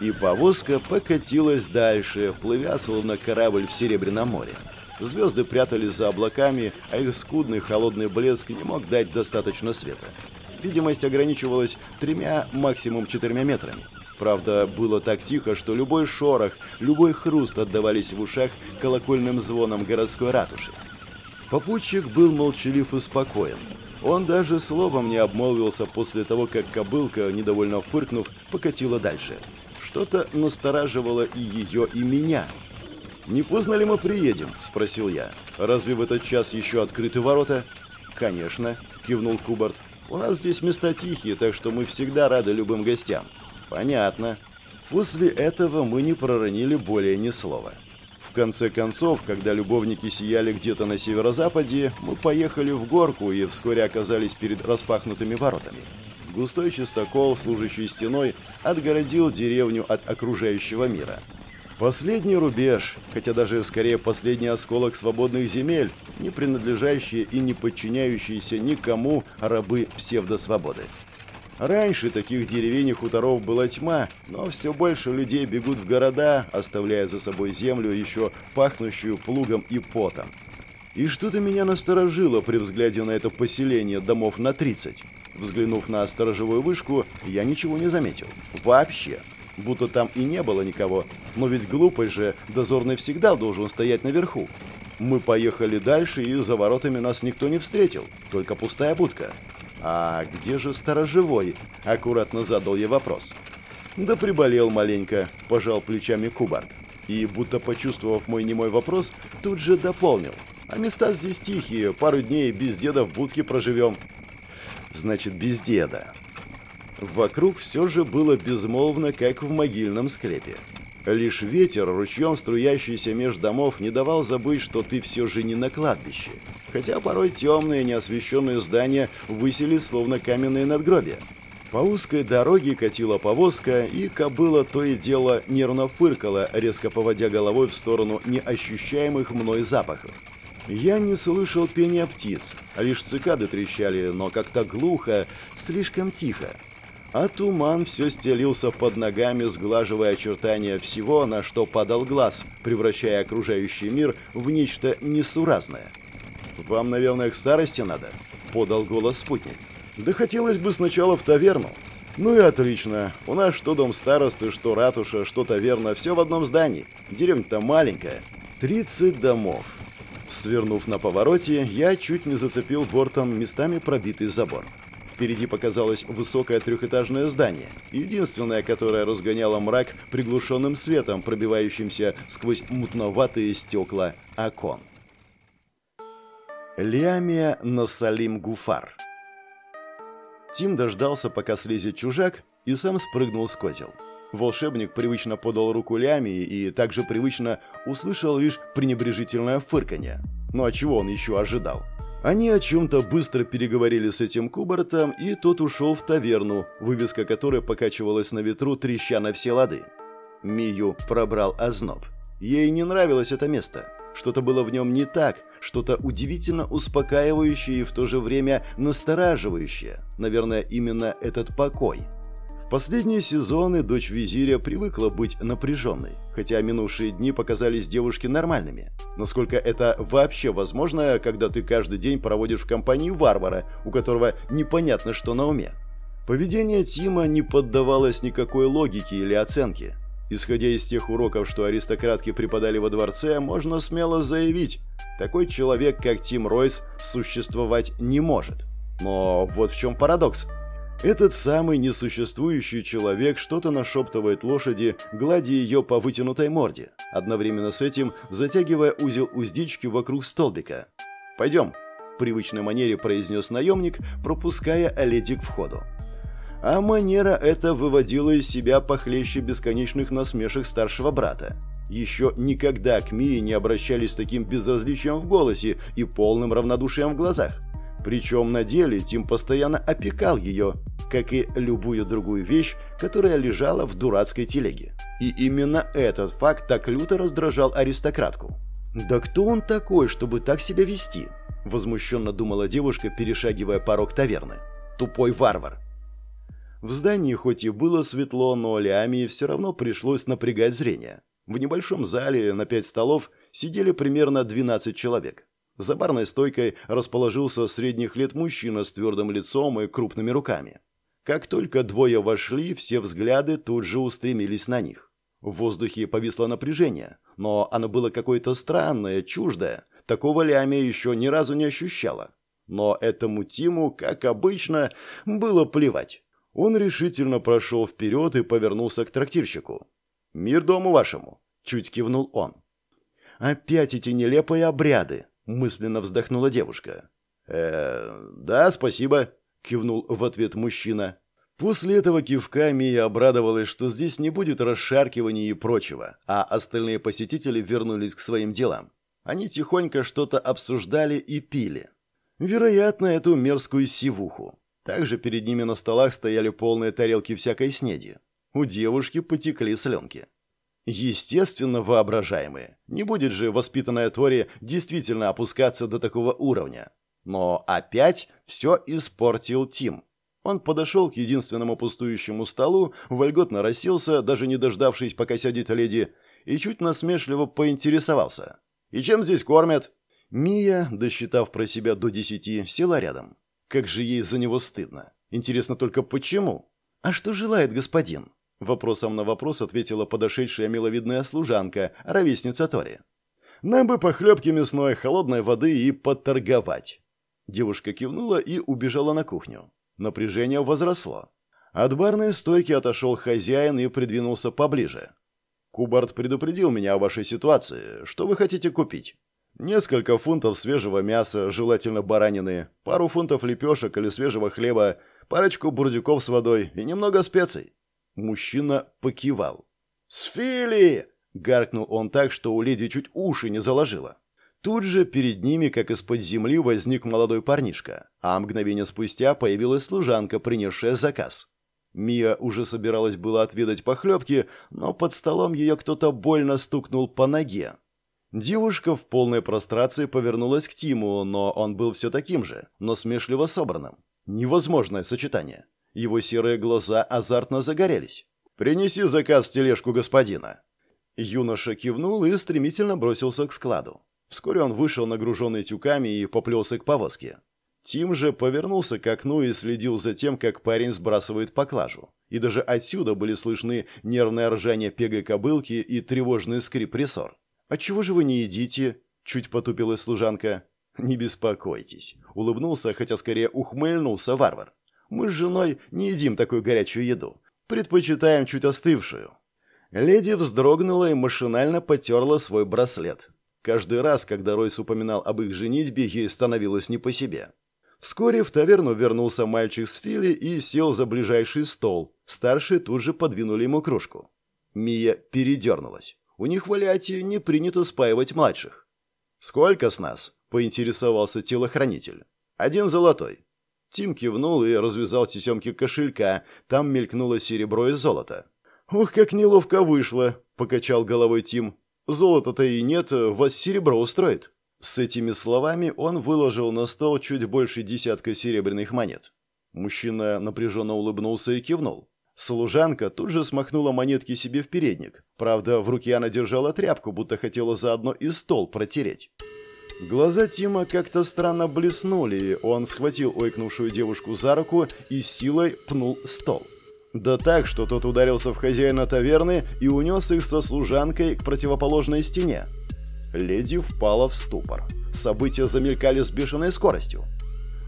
И повозка покатилась дальше, плывя словно корабль в Серебряном море. Звезды прятались за облаками, а их скудный холодный блеск не мог дать достаточно света. Видимость ограничивалась тремя, максимум четырьмя метрами. Правда, было так тихо, что любой шорох, любой хруст отдавались в ушах колокольным звоном городской ратуши. Попутчик был молчалив и спокоен. Он даже словом не обмолвился после того, как кобылка, недовольно фыркнув, покатила дальше. Что-то настораживало и ее, и меня. «Не поздно ли мы приедем?» – спросил я. «Разве в этот час еще открыты ворота?» «Конечно», – кивнул Кубарт. «У нас здесь места тихие, так что мы всегда рады любым гостям». Понятно. После этого мы не проронили более ни слова. В конце концов, когда любовники сияли где-то на северо-западе, мы поехали в горку и вскоре оказались перед распахнутыми воротами. Густой чистокол, служащий стеной, отгородил деревню от окружающего мира. Последний рубеж, хотя даже скорее последний осколок свободных земель, не принадлежащие и не подчиняющиеся никому рабы псевдосвободы. Раньше таких деревень и хуторов была тьма, но все больше людей бегут в города, оставляя за собой землю, еще пахнущую плугом и потом. И что-то меня насторожило при взгляде на это поселение домов на 30. Взглянув на сторожевую вышку, я ничего не заметил. Вообще. Будто там и не было никого. Но ведь глупый же, дозорный всегда должен стоять наверху. Мы поехали дальше, и за воротами нас никто не встретил. Только пустая будка. «А где же сторожевой?» – аккуратно задал я вопрос. «Да приболел маленько», – пожал плечами Кубарт. И, будто почувствовав мой немой вопрос, тут же дополнил. «А места здесь тихие, пару дней без деда в будке проживем». «Значит, без деда». Вокруг все же было безмолвно, как в могильном склепе. Лишь ветер, ручьем струящийся меж домов, не давал забыть, что ты все же не на кладбище. Хотя порой темные, неосвещенные здания высились, словно каменные надгробия. По узкой дороге катила повозка, и кобыла то и дело нервно фыркала, резко поводя головой в сторону неощущаемых мной запахов. Я не слышал пения птиц, а лишь цикады трещали, но как-то глухо, слишком тихо. А туман все стелился под ногами, сглаживая очертания всего, на что падал глаз, превращая окружающий мир в нечто несуразное. «Вам, наверное, к старости надо?» — подал голос спутник. Да хотелось бы сначала в таверну. Ну и отлично. У нас что дом старосты, что ратуша, что таверна, все в одном здании. Деревня-то маленькая. 30 домов. Свернув на повороте, я чуть не зацепил бортом местами пробитый забор. Впереди показалось высокое трехэтажное здание, единственное, которое разгоняло мрак приглушенным светом, пробивающимся сквозь мутноватые стекла окон. Лиамия Насалим Гуфар Тим дождался, пока слезет чужак, и сам спрыгнул с козел. Волшебник привычно подал руку Лями и также привычно услышал лишь пренебрежительное фырканье. Ну а чего он еще ожидал? Они о чем-то быстро переговорили с этим Кубартом, и тот ушел в таверну, вывеска которой покачивалась на ветру, треща на все лады. Мию пробрал озноб. Ей не нравилось это место. Что-то было в нем не так, что-то удивительно успокаивающее и в то же время настораживающее. Наверное, именно этот покой. Последние сезоны дочь визиря привыкла быть напряженной, хотя минувшие дни показались девушке нормальными. Насколько это вообще возможно, когда ты каждый день проводишь в компании варвара, у которого непонятно что на уме. Поведение Тима не поддавалось никакой логике или оценке. Исходя из тех уроков, что аристократки преподали во дворце, можно смело заявить, такой человек, как Тим Ройс, существовать не может. Но вот в чем парадокс. Этот самый несуществующий человек что-то нашептывает лошади, гладя ее по вытянутой морде, одновременно с этим затягивая узел уздечки вокруг столбика. «Пойдем», — в привычной манере произнес наемник, пропуская леди к входу. А манера эта выводила из себя похлеще бесконечных насмешек старшего брата. Еще никогда к Мии не обращались с таким безразличием в голосе и полным равнодушием в глазах. Причем на деле Тим постоянно опекал ее, как и любую другую вещь, которая лежала в дурацкой телеге. И именно этот факт так люто раздражал аристократку. «Да кто он такой, чтобы так себя вести?» Возмущенно думала девушка, перешагивая порог таверны. «Тупой варвар. В здании хоть и было светло, но Лиамии все равно пришлось напрягать зрение. В небольшом зале на пять столов сидели примерно 12 человек. За барной стойкой расположился средних лет мужчина с твердым лицом и крупными руками. Как только двое вошли, все взгляды тут же устремились на них. В воздухе повисло напряжение, но оно было какое-то странное, чуждое. Такого Лиамия еще ни разу не ощущала. Но этому Тиму, как обычно, было плевать. Он решительно прошел вперед и повернулся к трактирщику. «Мир дому вашему!» – чуть кивнул он. «Опять эти нелепые обряды!» – мысленно вздохнула девушка. э да, спасибо», – кивнул в ответ мужчина. После этого кивка Мия обрадовалась, что здесь не будет расшаркиваний и прочего, а остальные посетители вернулись к своим делам. Они тихонько что-то обсуждали и пили. Вероятно, эту мерзкую сивуху. Также перед ними на столах стояли полные тарелки всякой снеди. У девушки потекли сленки. Естественно, воображаемые. Не будет же воспитанная Тори действительно опускаться до такого уровня. Но опять все испортил Тим. Он подошел к единственному пустующему столу, вольготно расселся, даже не дождавшись, пока сядет леди, и чуть насмешливо поинтересовался. «И чем здесь кормят?» Мия, досчитав про себя до десяти, села рядом. Как же ей за него стыдно. Интересно только почему? А что желает господин? Вопросом на вопрос ответила подошедшая миловидная служанка, ровесница Тори. «Нам бы похлебки мясной, холодной воды и поторговать». Девушка кивнула и убежала на кухню. Напряжение возросло. От барной стойки отошел хозяин и придвинулся поближе. «Кубарт предупредил меня о вашей ситуации. Что вы хотите купить?» Несколько фунтов свежего мяса, желательно баранины, пару фунтов лепешек или свежего хлеба, парочку бурдюков с водой и немного специй. Мужчина покивал. «Сфили!» — гаркнул он так, что у леди чуть уши не заложило. Тут же перед ними, как из-под земли, возник молодой парнишка, а мгновение спустя появилась служанка, принесшая заказ. Мия уже собиралась было отведать похлебки, но под столом ее кто-то больно стукнул по ноге. Девушка в полной прострации повернулась к Тиму, но он был все таким же, но смешливо собранным. Невозможное сочетание. Его серые глаза азартно загорелись. «Принеси заказ в тележку господина». Юноша кивнул и стремительно бросился к складу. Вскоре он вышел, нагруженный тюками, и поплелся к повозке. Тим же повернулся к окну и следил за тем, как парень сбрасывает поклажу. И даже отсюда были слышны нервное ржание пегой кобылки и тревожный скрип рессор. «Отчего же вы не едите?» – чуть потупилась служанка. «Не беспокойтесь», – улыбнулся, хотя скорее ухмыльнулся варвар. «Мы с женой не едим такую горячую еду. Предпочитаем чуть остывшую». Леди вздрогнула и машинально потерла свой браслет. Каждый раз, когда Ройс упоминал об их женитьбе, ей становилось не по себе. Вскоре в таверну вернулся мальчик с Фили и сел за ближайший стол. Старшие тут же подвинули ему кружку. Мия передернулась. У них в Алиате не принято спаивать младших. «Сколько с нас?» – поинтересовался телохранитель. «Один золотой». Тим кивнул и развязал тесемки кошелька. Там мелькнуло серебро и золото. «Ух, как неловко вышло!» – покачал головой Тим. «Золота-то и нет, вас серебро устроит». С этими словами он выложил на стол чуть больше десятка серебряных монет. Мужчина напряженно улыбнулся и кивнул. Служанка тут же смахнула монетки себе в передник. Правда, в руке она держала тряпку, будто хотела заодно и стол протереть. Глаза Тима как-то странно блеснули, он схватил ойкнувшую девушку за руку и силой пнул стол. Да так, что тот ударился в хозяина таверны и унес их со служанкой к противоположной стене. Леди впала в ступор. События замелькали с бешеной скоростью.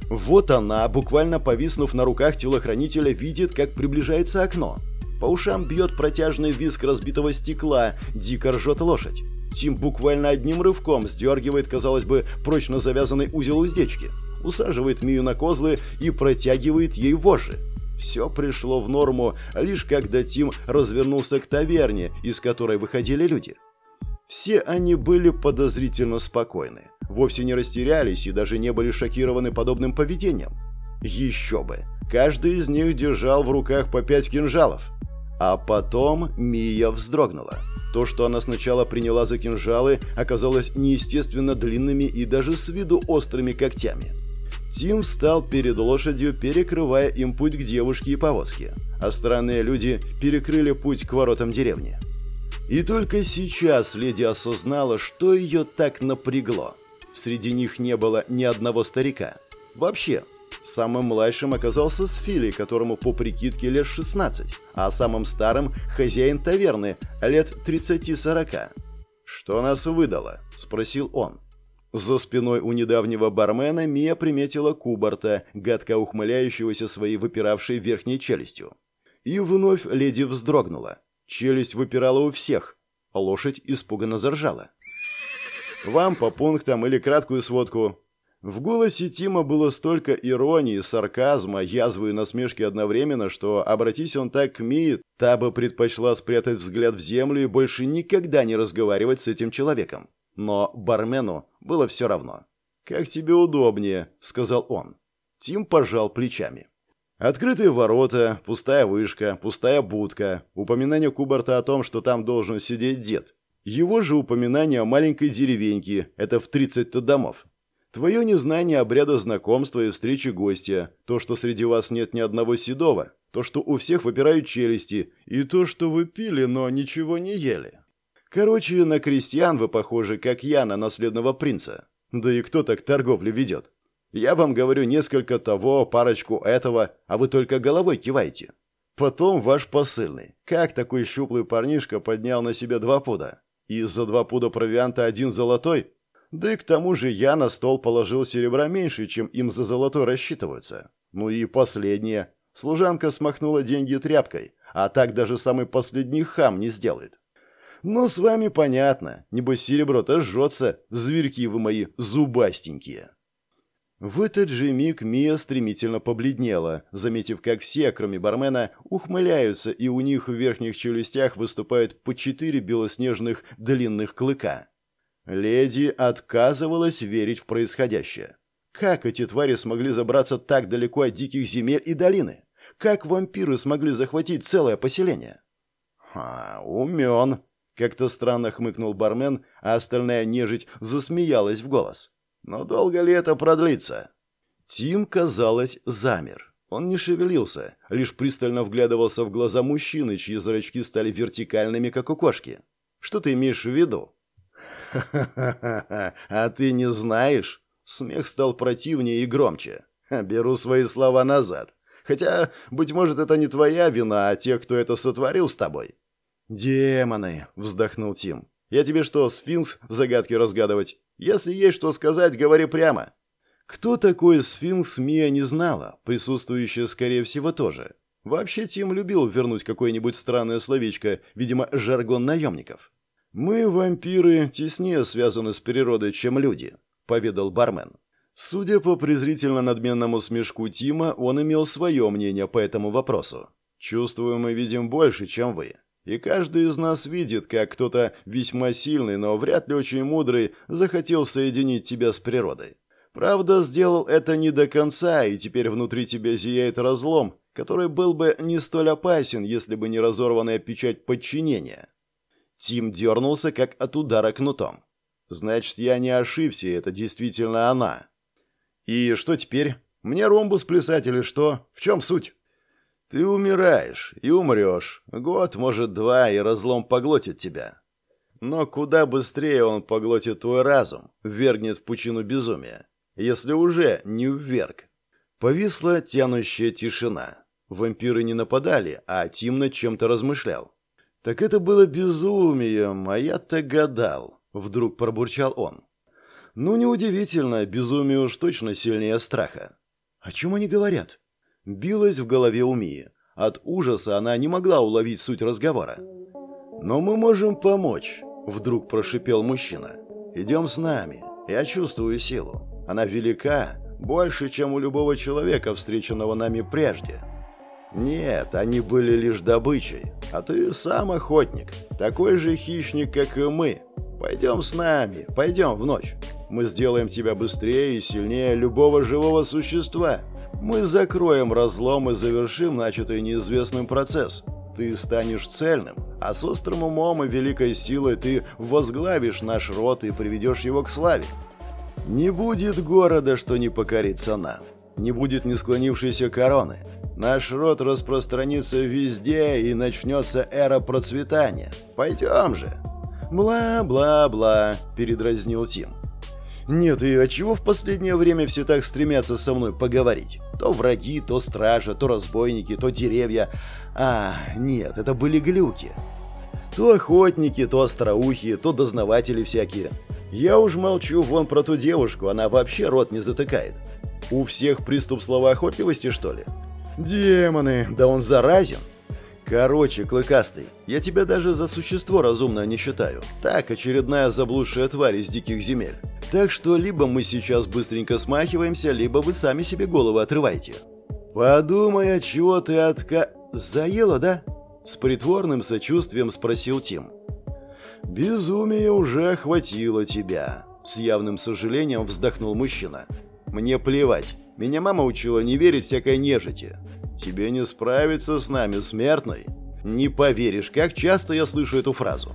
Вот она, буквально повиснув на руках телохранителя, видит, как приближается окно. По ушам бьет протяжный визг разбитого стекла, дико ржет лошадь. Тим буквально одним рывком сдергивает, казалось бы, прочно завязанный узел уздечки, усаживает Мию на козлы и протягивает ей вожжи. Все пришло в норму, лишь когда Тим развернулся к таверне, из которой выходили люди. Все они были подозрительно спокойны, вовсе не растерялись и даже не были шокированы подобным поведением. Еще бы, каждый из них держал в руках по пять кинжалов. А потом Мия вздрогнула. То, что она сначала приняла за кинжалы, оказалось неестественно длинными и даже с виду острыми когтями. Тим встал перед лошадью, перекрывая им путь к девушке и повозке, а странные люди перекрыли путь к воротам деревни. И только сейчас леди осознала, что ее так напрягло. Среди них не было ни одного старика. Вообще, самым младшим оказался Сфили, которому по прикидке лет 16, а самым старым – хозяин таверны, лет 30-40. «Что нас выдало?» – спросил он. За спиной у недавнего бармена Мия приметила Кубарта, гадко ухмыляющегося своей выпиравшей верхней челюстью. И вновь леди вздрогнула. Челюсть выпирала у всех. Лошадь испуганно заржала. «Вам по пунктам или краткую сводку?» В голосе Тима было столько иронии, сарказма, язвы и насмешки одновременно, что, обратись он так к Мии, та бы предпочла спрятать взгляд в землю и больше никогда не разговаривать с этим человеком. Но бармену было все равно. «Как тебе удобнее», — сказал он. Тим пожал плечами. Открытые ворота, пустая вышка, пустая будка, упоминание Кубарта о том, что там должен сидеть дед. Его же упоминание о маленькой деревеньке, это в 30-то домов. Твое незнание обряда знакомства и встречи гостя, то, что среди вас нет ни одного седого, то, что у всех выпирают челюсти, и то, что вы пили, но ничего не ели. Короче, на крестьян вы похожи, как я на наследного принца. Да и кто так торговлю ведет? Я вам говорю несколько того, парочку этого, а вы только головой киваете. Потом ваш посыльный. Как такой щуплый парнишка поднял на себя два пуда? И за два пуда провианта один золотой? Да и к тому же я на стол положил серебра меньше, чем им за золотой рассчитываются. Ну и последнее. Служанка смахнула деньги тряпкой, а так даже самый последний хам не сделает. Ну, с вами понятно. Небось, серебро-то жжется, зверьки вы мои зубастенькие. В этот же миг Мия стремительно побледнела, заметив, как все, кроме бармена, ухмыляются, и у них в верхних челюстях выступают по четыре белоснежных длинных клыка. Леди отказывалась верить в происходящее. Как эти твари смогли забраться так далеко от диких земель и долины? Как вампиры смогли захватить целое поселение? Ха, умен. Как-то странно хмыкнул бармен, а остальная нежить засмеялась в голос. Но долго ли это продлится? Тим, казалось, замер. Он не шевелился, лишь пристально вглядывался в глаза мужчины, чьи зрачки стали вертикальными, как у кошки. Что ты имеешь в виду? «Ха-ха-ха! А ты не знаешь?» Смех стал противнее и громче. «Беру свои слова назад. Хотя, быть может, это не твоя вина, а тех, кто это сотворил с тобой». «Демоны!» — вздохнул Тим. «Я тебе что, сфинкс загадки разгадывать? Если есть что сказать, говори прямо». Кто такой сфинкс, Мия не знала, присутствующая, скорее всего, тоже. Вообще, Тим любил вернуть какое-нибудь странное словечко, видимо, жаргон наемников. «Мы, вампиры, теснее связаны с природой, чем люди», — поведал бармен. Судя по презрительно-надменному смешку Тима, он имел свое мнение по этому вопросу. «Чувствуем и видим больше, чем вы. И каждый из нас видит, как кто-то весьма сильный, но вряд ли очень мудрый, захотел соединить тебя с природой. Правда, сделал это не до конца, и теперь внутри тебя зияет разлом, который был бы не столь опасен, если бы не разорванная печать подчинения. Тим дернулся, как от удара кнутом. «Значит, я не ошибся, это действительно она». «И что теперь? Мне ромбус плясать или что? В чем суть?» «Ты умираешь и умрешь. Год, может, два, и разлом поглотит тебя. Но куда быстрее он поглотит твой разум, ввергнет в пучину безумия, если уже не вверг». Повисла тянущая тишина. Вампиры не нападали, а Тим над чем-то размышлял. «Так это было безумием, а я-то гадал», — вдруг пробурчал он. «Ну, неудивительно, безумие уж точно сильнее страха». «О чем они говорят?» Билась в голове у Мии. От ужаса она не могла уловить суть разговора. «Но мы можем помочь», — вдруг прошипел мужчина. «Идем с нами. Я чувствую силу. Она велика, больше, чем у любого человека, встреченного нами прежде. Нет, они были лишь добычей. А ты сам охотник. Такой же хищник, как и мы. Пойдем с нами, пойдем в ночь. Мы сделаем тебя быстрее и сильнее любого живого существа. Мы закроем разлом и завершим начатый неизвестным процесс. Ты станешь цельным, а с острым умом и великой силой ты возглавишь наш род и приведешь его к славе. Не будет города, что не покорится нам. Не будет не склонившейся короны. Наш род распространится везде, и начнется эра процветания. Пойдем же!» «Бла-бла-бла», — передразнил Тим. «Нет, и отчего в последнее время все так стремятся со мной поговорить? То враги, то стража, то разбойники, то деревья. А, нет, это были глюки. То охотники, то остроухие, то дознаватели всякие. Я уж молчу вон про ту девушку, она вообще рот не затыкает. У всех приступ словоохотливости, что ли? «Демоны! Да он заразен!» «Короче, Клыкастый, я тебя даже за существо разумное не считаю. Так, очередная заблудшая тварь из диких земель. Так что либо мы сейчас быстренько смахиваемся, либо вы сами себе головы отрываете». «Подумай, от чего ты отка...» «Заело, да?» С притворным сочувствием спросил Тим. «Безумие уже охватило тебя», — с явным сожалением вздохнул мужчина. «Мне плевать. Меня мама учила не верить всякой нежити. Тебе не справиться с нами, смертной. Не поверишь, как часто я слышу эту фразу.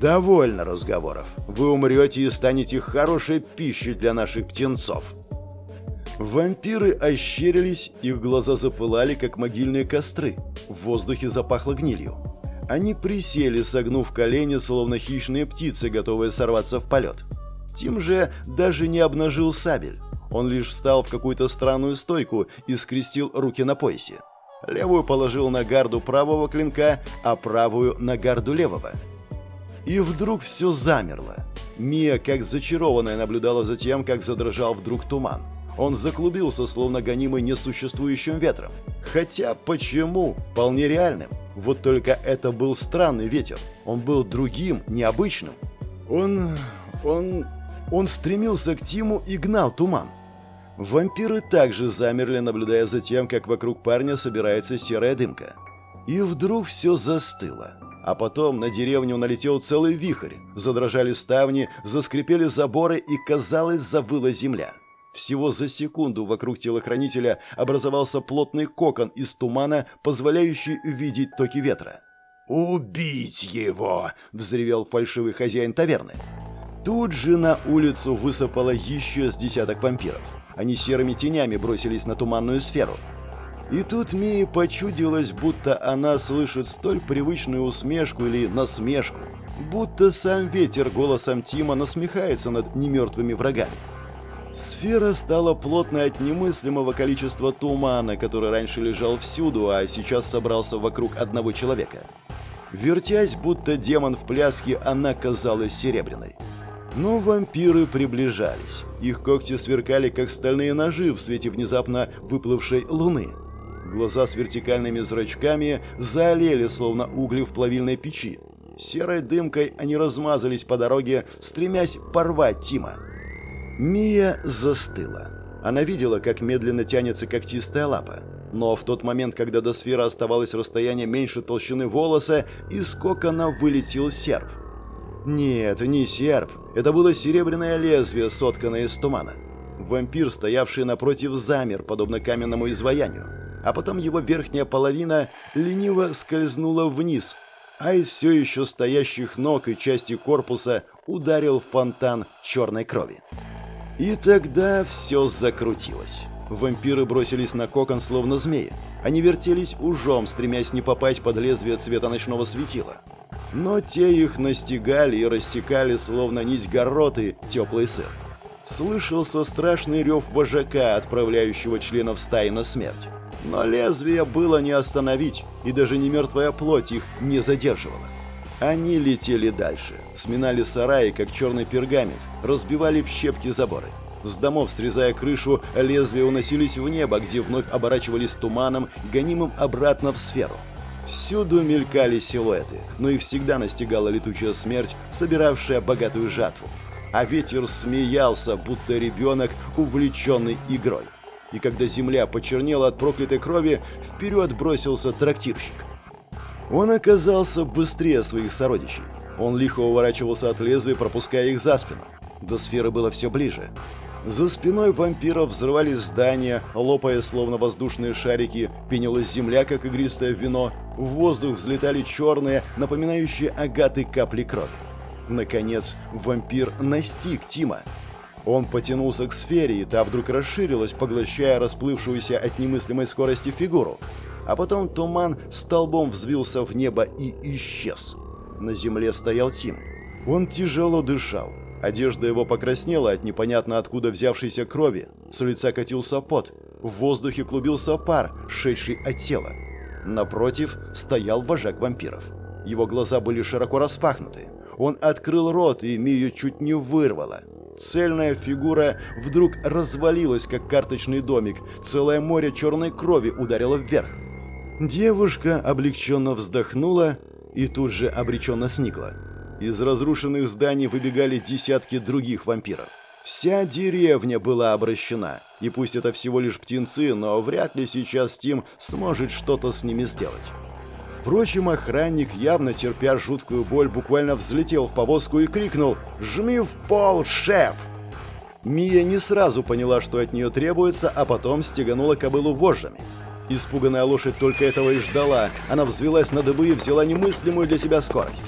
Довольно разговоров. Вы умрете и станете хорошей пищей для наших птенцов. Вампиры ощерились, их глаза запылали, как могильные костры. В воздухе запахло гнилью. Они присели, согнув колени, словно хищные птицы, готовые сорваться в полет. Тим же даже не обнажил сабель. Он лишь встал в какую-то странную стойку и скрестил руки на поясе. Левую положил на гарду правого клинка, а правую на гарду левого. И вдруг все замерло. Мия, как зачарованная, наблюдала за тем, как задрожал вдруг туман. Он заклубился, словно гонимый несуществующим ветром. Хотя почему? Вполне реальным. Вот только это был странный ветер. Он был другим, необычным. Он... он... он стремился к Тиму и гнал туман. Вампиры также замерли, наблюдая за тем, как вокруг парня собирается серая дымка. И вдруг все застыло. А потом на деревню налетел целый вихрь. Задрожали ставни, заскрипели заборы и, казалось, завыла земля. Всего за секунду вокруг телохранителя образовался плотный кокон из тумана, позволяющий увидеть токи ветра. «Убить его!» – взревел фальшивый хозяин таверны. Тут же на улицу высыпало еще с десяток вампиров. Они серыми тенями бросились на туманную сферу. И тут Мии почудилось, будто она слышит столь привычную усмешку или насмешку, будто сам ветер голосом Тима насмехается над немертвыми врагами. Сфера стала плотной от немыслимого количества тумана, который раньше лежал всюду, а сейчас собрался вокруг одного человека. Вертясь, будто демон в пляске, она казалась серебряной. Но вампиры приближались. Их когти сверкали, как стальные ножи в свете внезапно выплывшей луны. Глаза с вертикальными зрачками заолели, словно угли в плавильной печи. Серой дымкой они размазались по дороге, стремясь порвать Тима. Мия застыла. Она видела, как медленно тянется когтистая лапа. Но в тот момент, когда до сферы оставалось расстояние меньше толщины волоса, из кокона вылетел серп. Нет, не серп. Это было серебряное лезвие, сотканное из тумана. Вампир, стоявший напротив, замер, подобно каменному изваянию. А потом его верхняя половина лениво скользнула вниз, а из все еще стоящих ног и части корпуса ударил фонтан черной крови. И тогда все закрутилось. Вампиры бросились на кокон, словно змеи. Они вертелись ужом, стремясь не попасть под лезвие цвета ночного светила. Но те их настигали и рассекали, словно нить гороты, теплый сыр. Слышался страшный рев вожака, отправляющего членов стаи на смерть. Но лезвие было не остановить, и даже не мертвая плоть их не задерживала. Они летели дальше, сминали сараи, как черный пергамент, разбивали в щепки заборы. С домов, срезая крышу, лезвия уносились в небо, где вновь оборачивались туманом, гонимым обратно в сферу. Всюду мелькали силуэты, но и всегда настигала летучая смерть, собиравшая богатую жатву. А ветер смеялся, будто ребенок, увлеченный игрой. И когда земля почернела от проклятой крови, вперед бросился трактирщик. Он оказался быстрее своих сородичей. Он лихо уворачивался от лезвий, пропуская их за спину. До сферы было все ближе. За спиной вампиров взрывались здания, лопая словно воздушные шарики, пенилась земля, как игристое вино, в воздух взлетали черные, напоминающие агаты капли крови. Наконец, вампир настиг Тима. Он потянулся к сфере, и та вдруг расширилась, поглощая расплывшуюся от немыслимой скорости фигуру. А потом туман столбом взвился в небо и исчез. На земле стоял Тим. Он тяжело дышал. Одежда его покраснела от непонятно откуда взявшейся крови. С лица катился пот. В воздухе клубился пар, шедший от тела. Напротив стоял вожак вампиров. Его глаза были широко распахнуты. Он открыл рот, и Мию чуть не вырвало. Цельная фигура вдруг развалилась, как карточный домик. Целое море черной крови ударило вверх. Девушка облегченно вздохнула и тут же обреченно сникла. Из разрушенных зданий выбегали десятки других вампиров. Вся деревня была обращена. И пусть это всего лишь птенцы, но вряд ли сейчас Тим сможет что-то с ними сделать. Впрочем, охранник, явно терпя жуткую боль, буквально взлетел в повозку и крикнул «Жми в пол, шеф!». Мия не сразу поняла, что от нее требуется, а потом стеганула кобылу вожжами. Испуганная лошадь только этого и ждала. Она взвелась на дыбы и взяла немыслимую для себя скорость.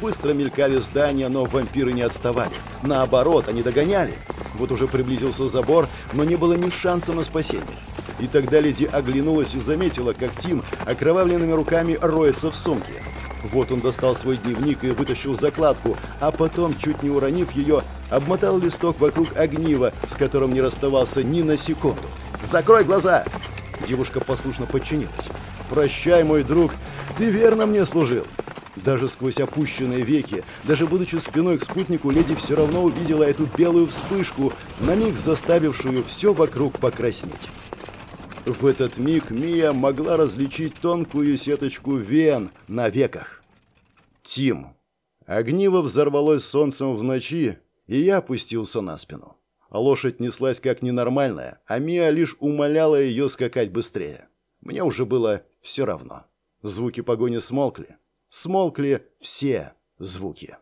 Быстро мелькали здания, но вампиры не отставали. Наоборот, они догоняли. Вот уже приблизился забор, но не было ни шанса на спасение. И тогда леди оглянулась и заметила, как Тим окровавленными руками роется в сумке. Вот он достал свой дневник и вытащил закладку, а потом, чуть не уронив ее, обмотал листок вокруг огнива, с которым не расставался ни на секунду. «Закрой глаза!» Девушка послушно подчинилась. «Прощай, мой друг, ты верно мне служил!» Даже сквозь опущенные веки, даже будучи спиной к спутнику, леди все равно увидела эту белую вспышку, на миг заставившую все вокруг покраснеть. В этот миг Мия могла различить тонкую сеточку вен на веках. Тим. Огниво взорвалось солнцем в ночи, и я опустился на спину. Лошадь неслась как ненормальная, а Мия лишь умоляла ее скакать быстрее. Мне уже было все равно. Звуки погони смолкли. Смолкли все звуки.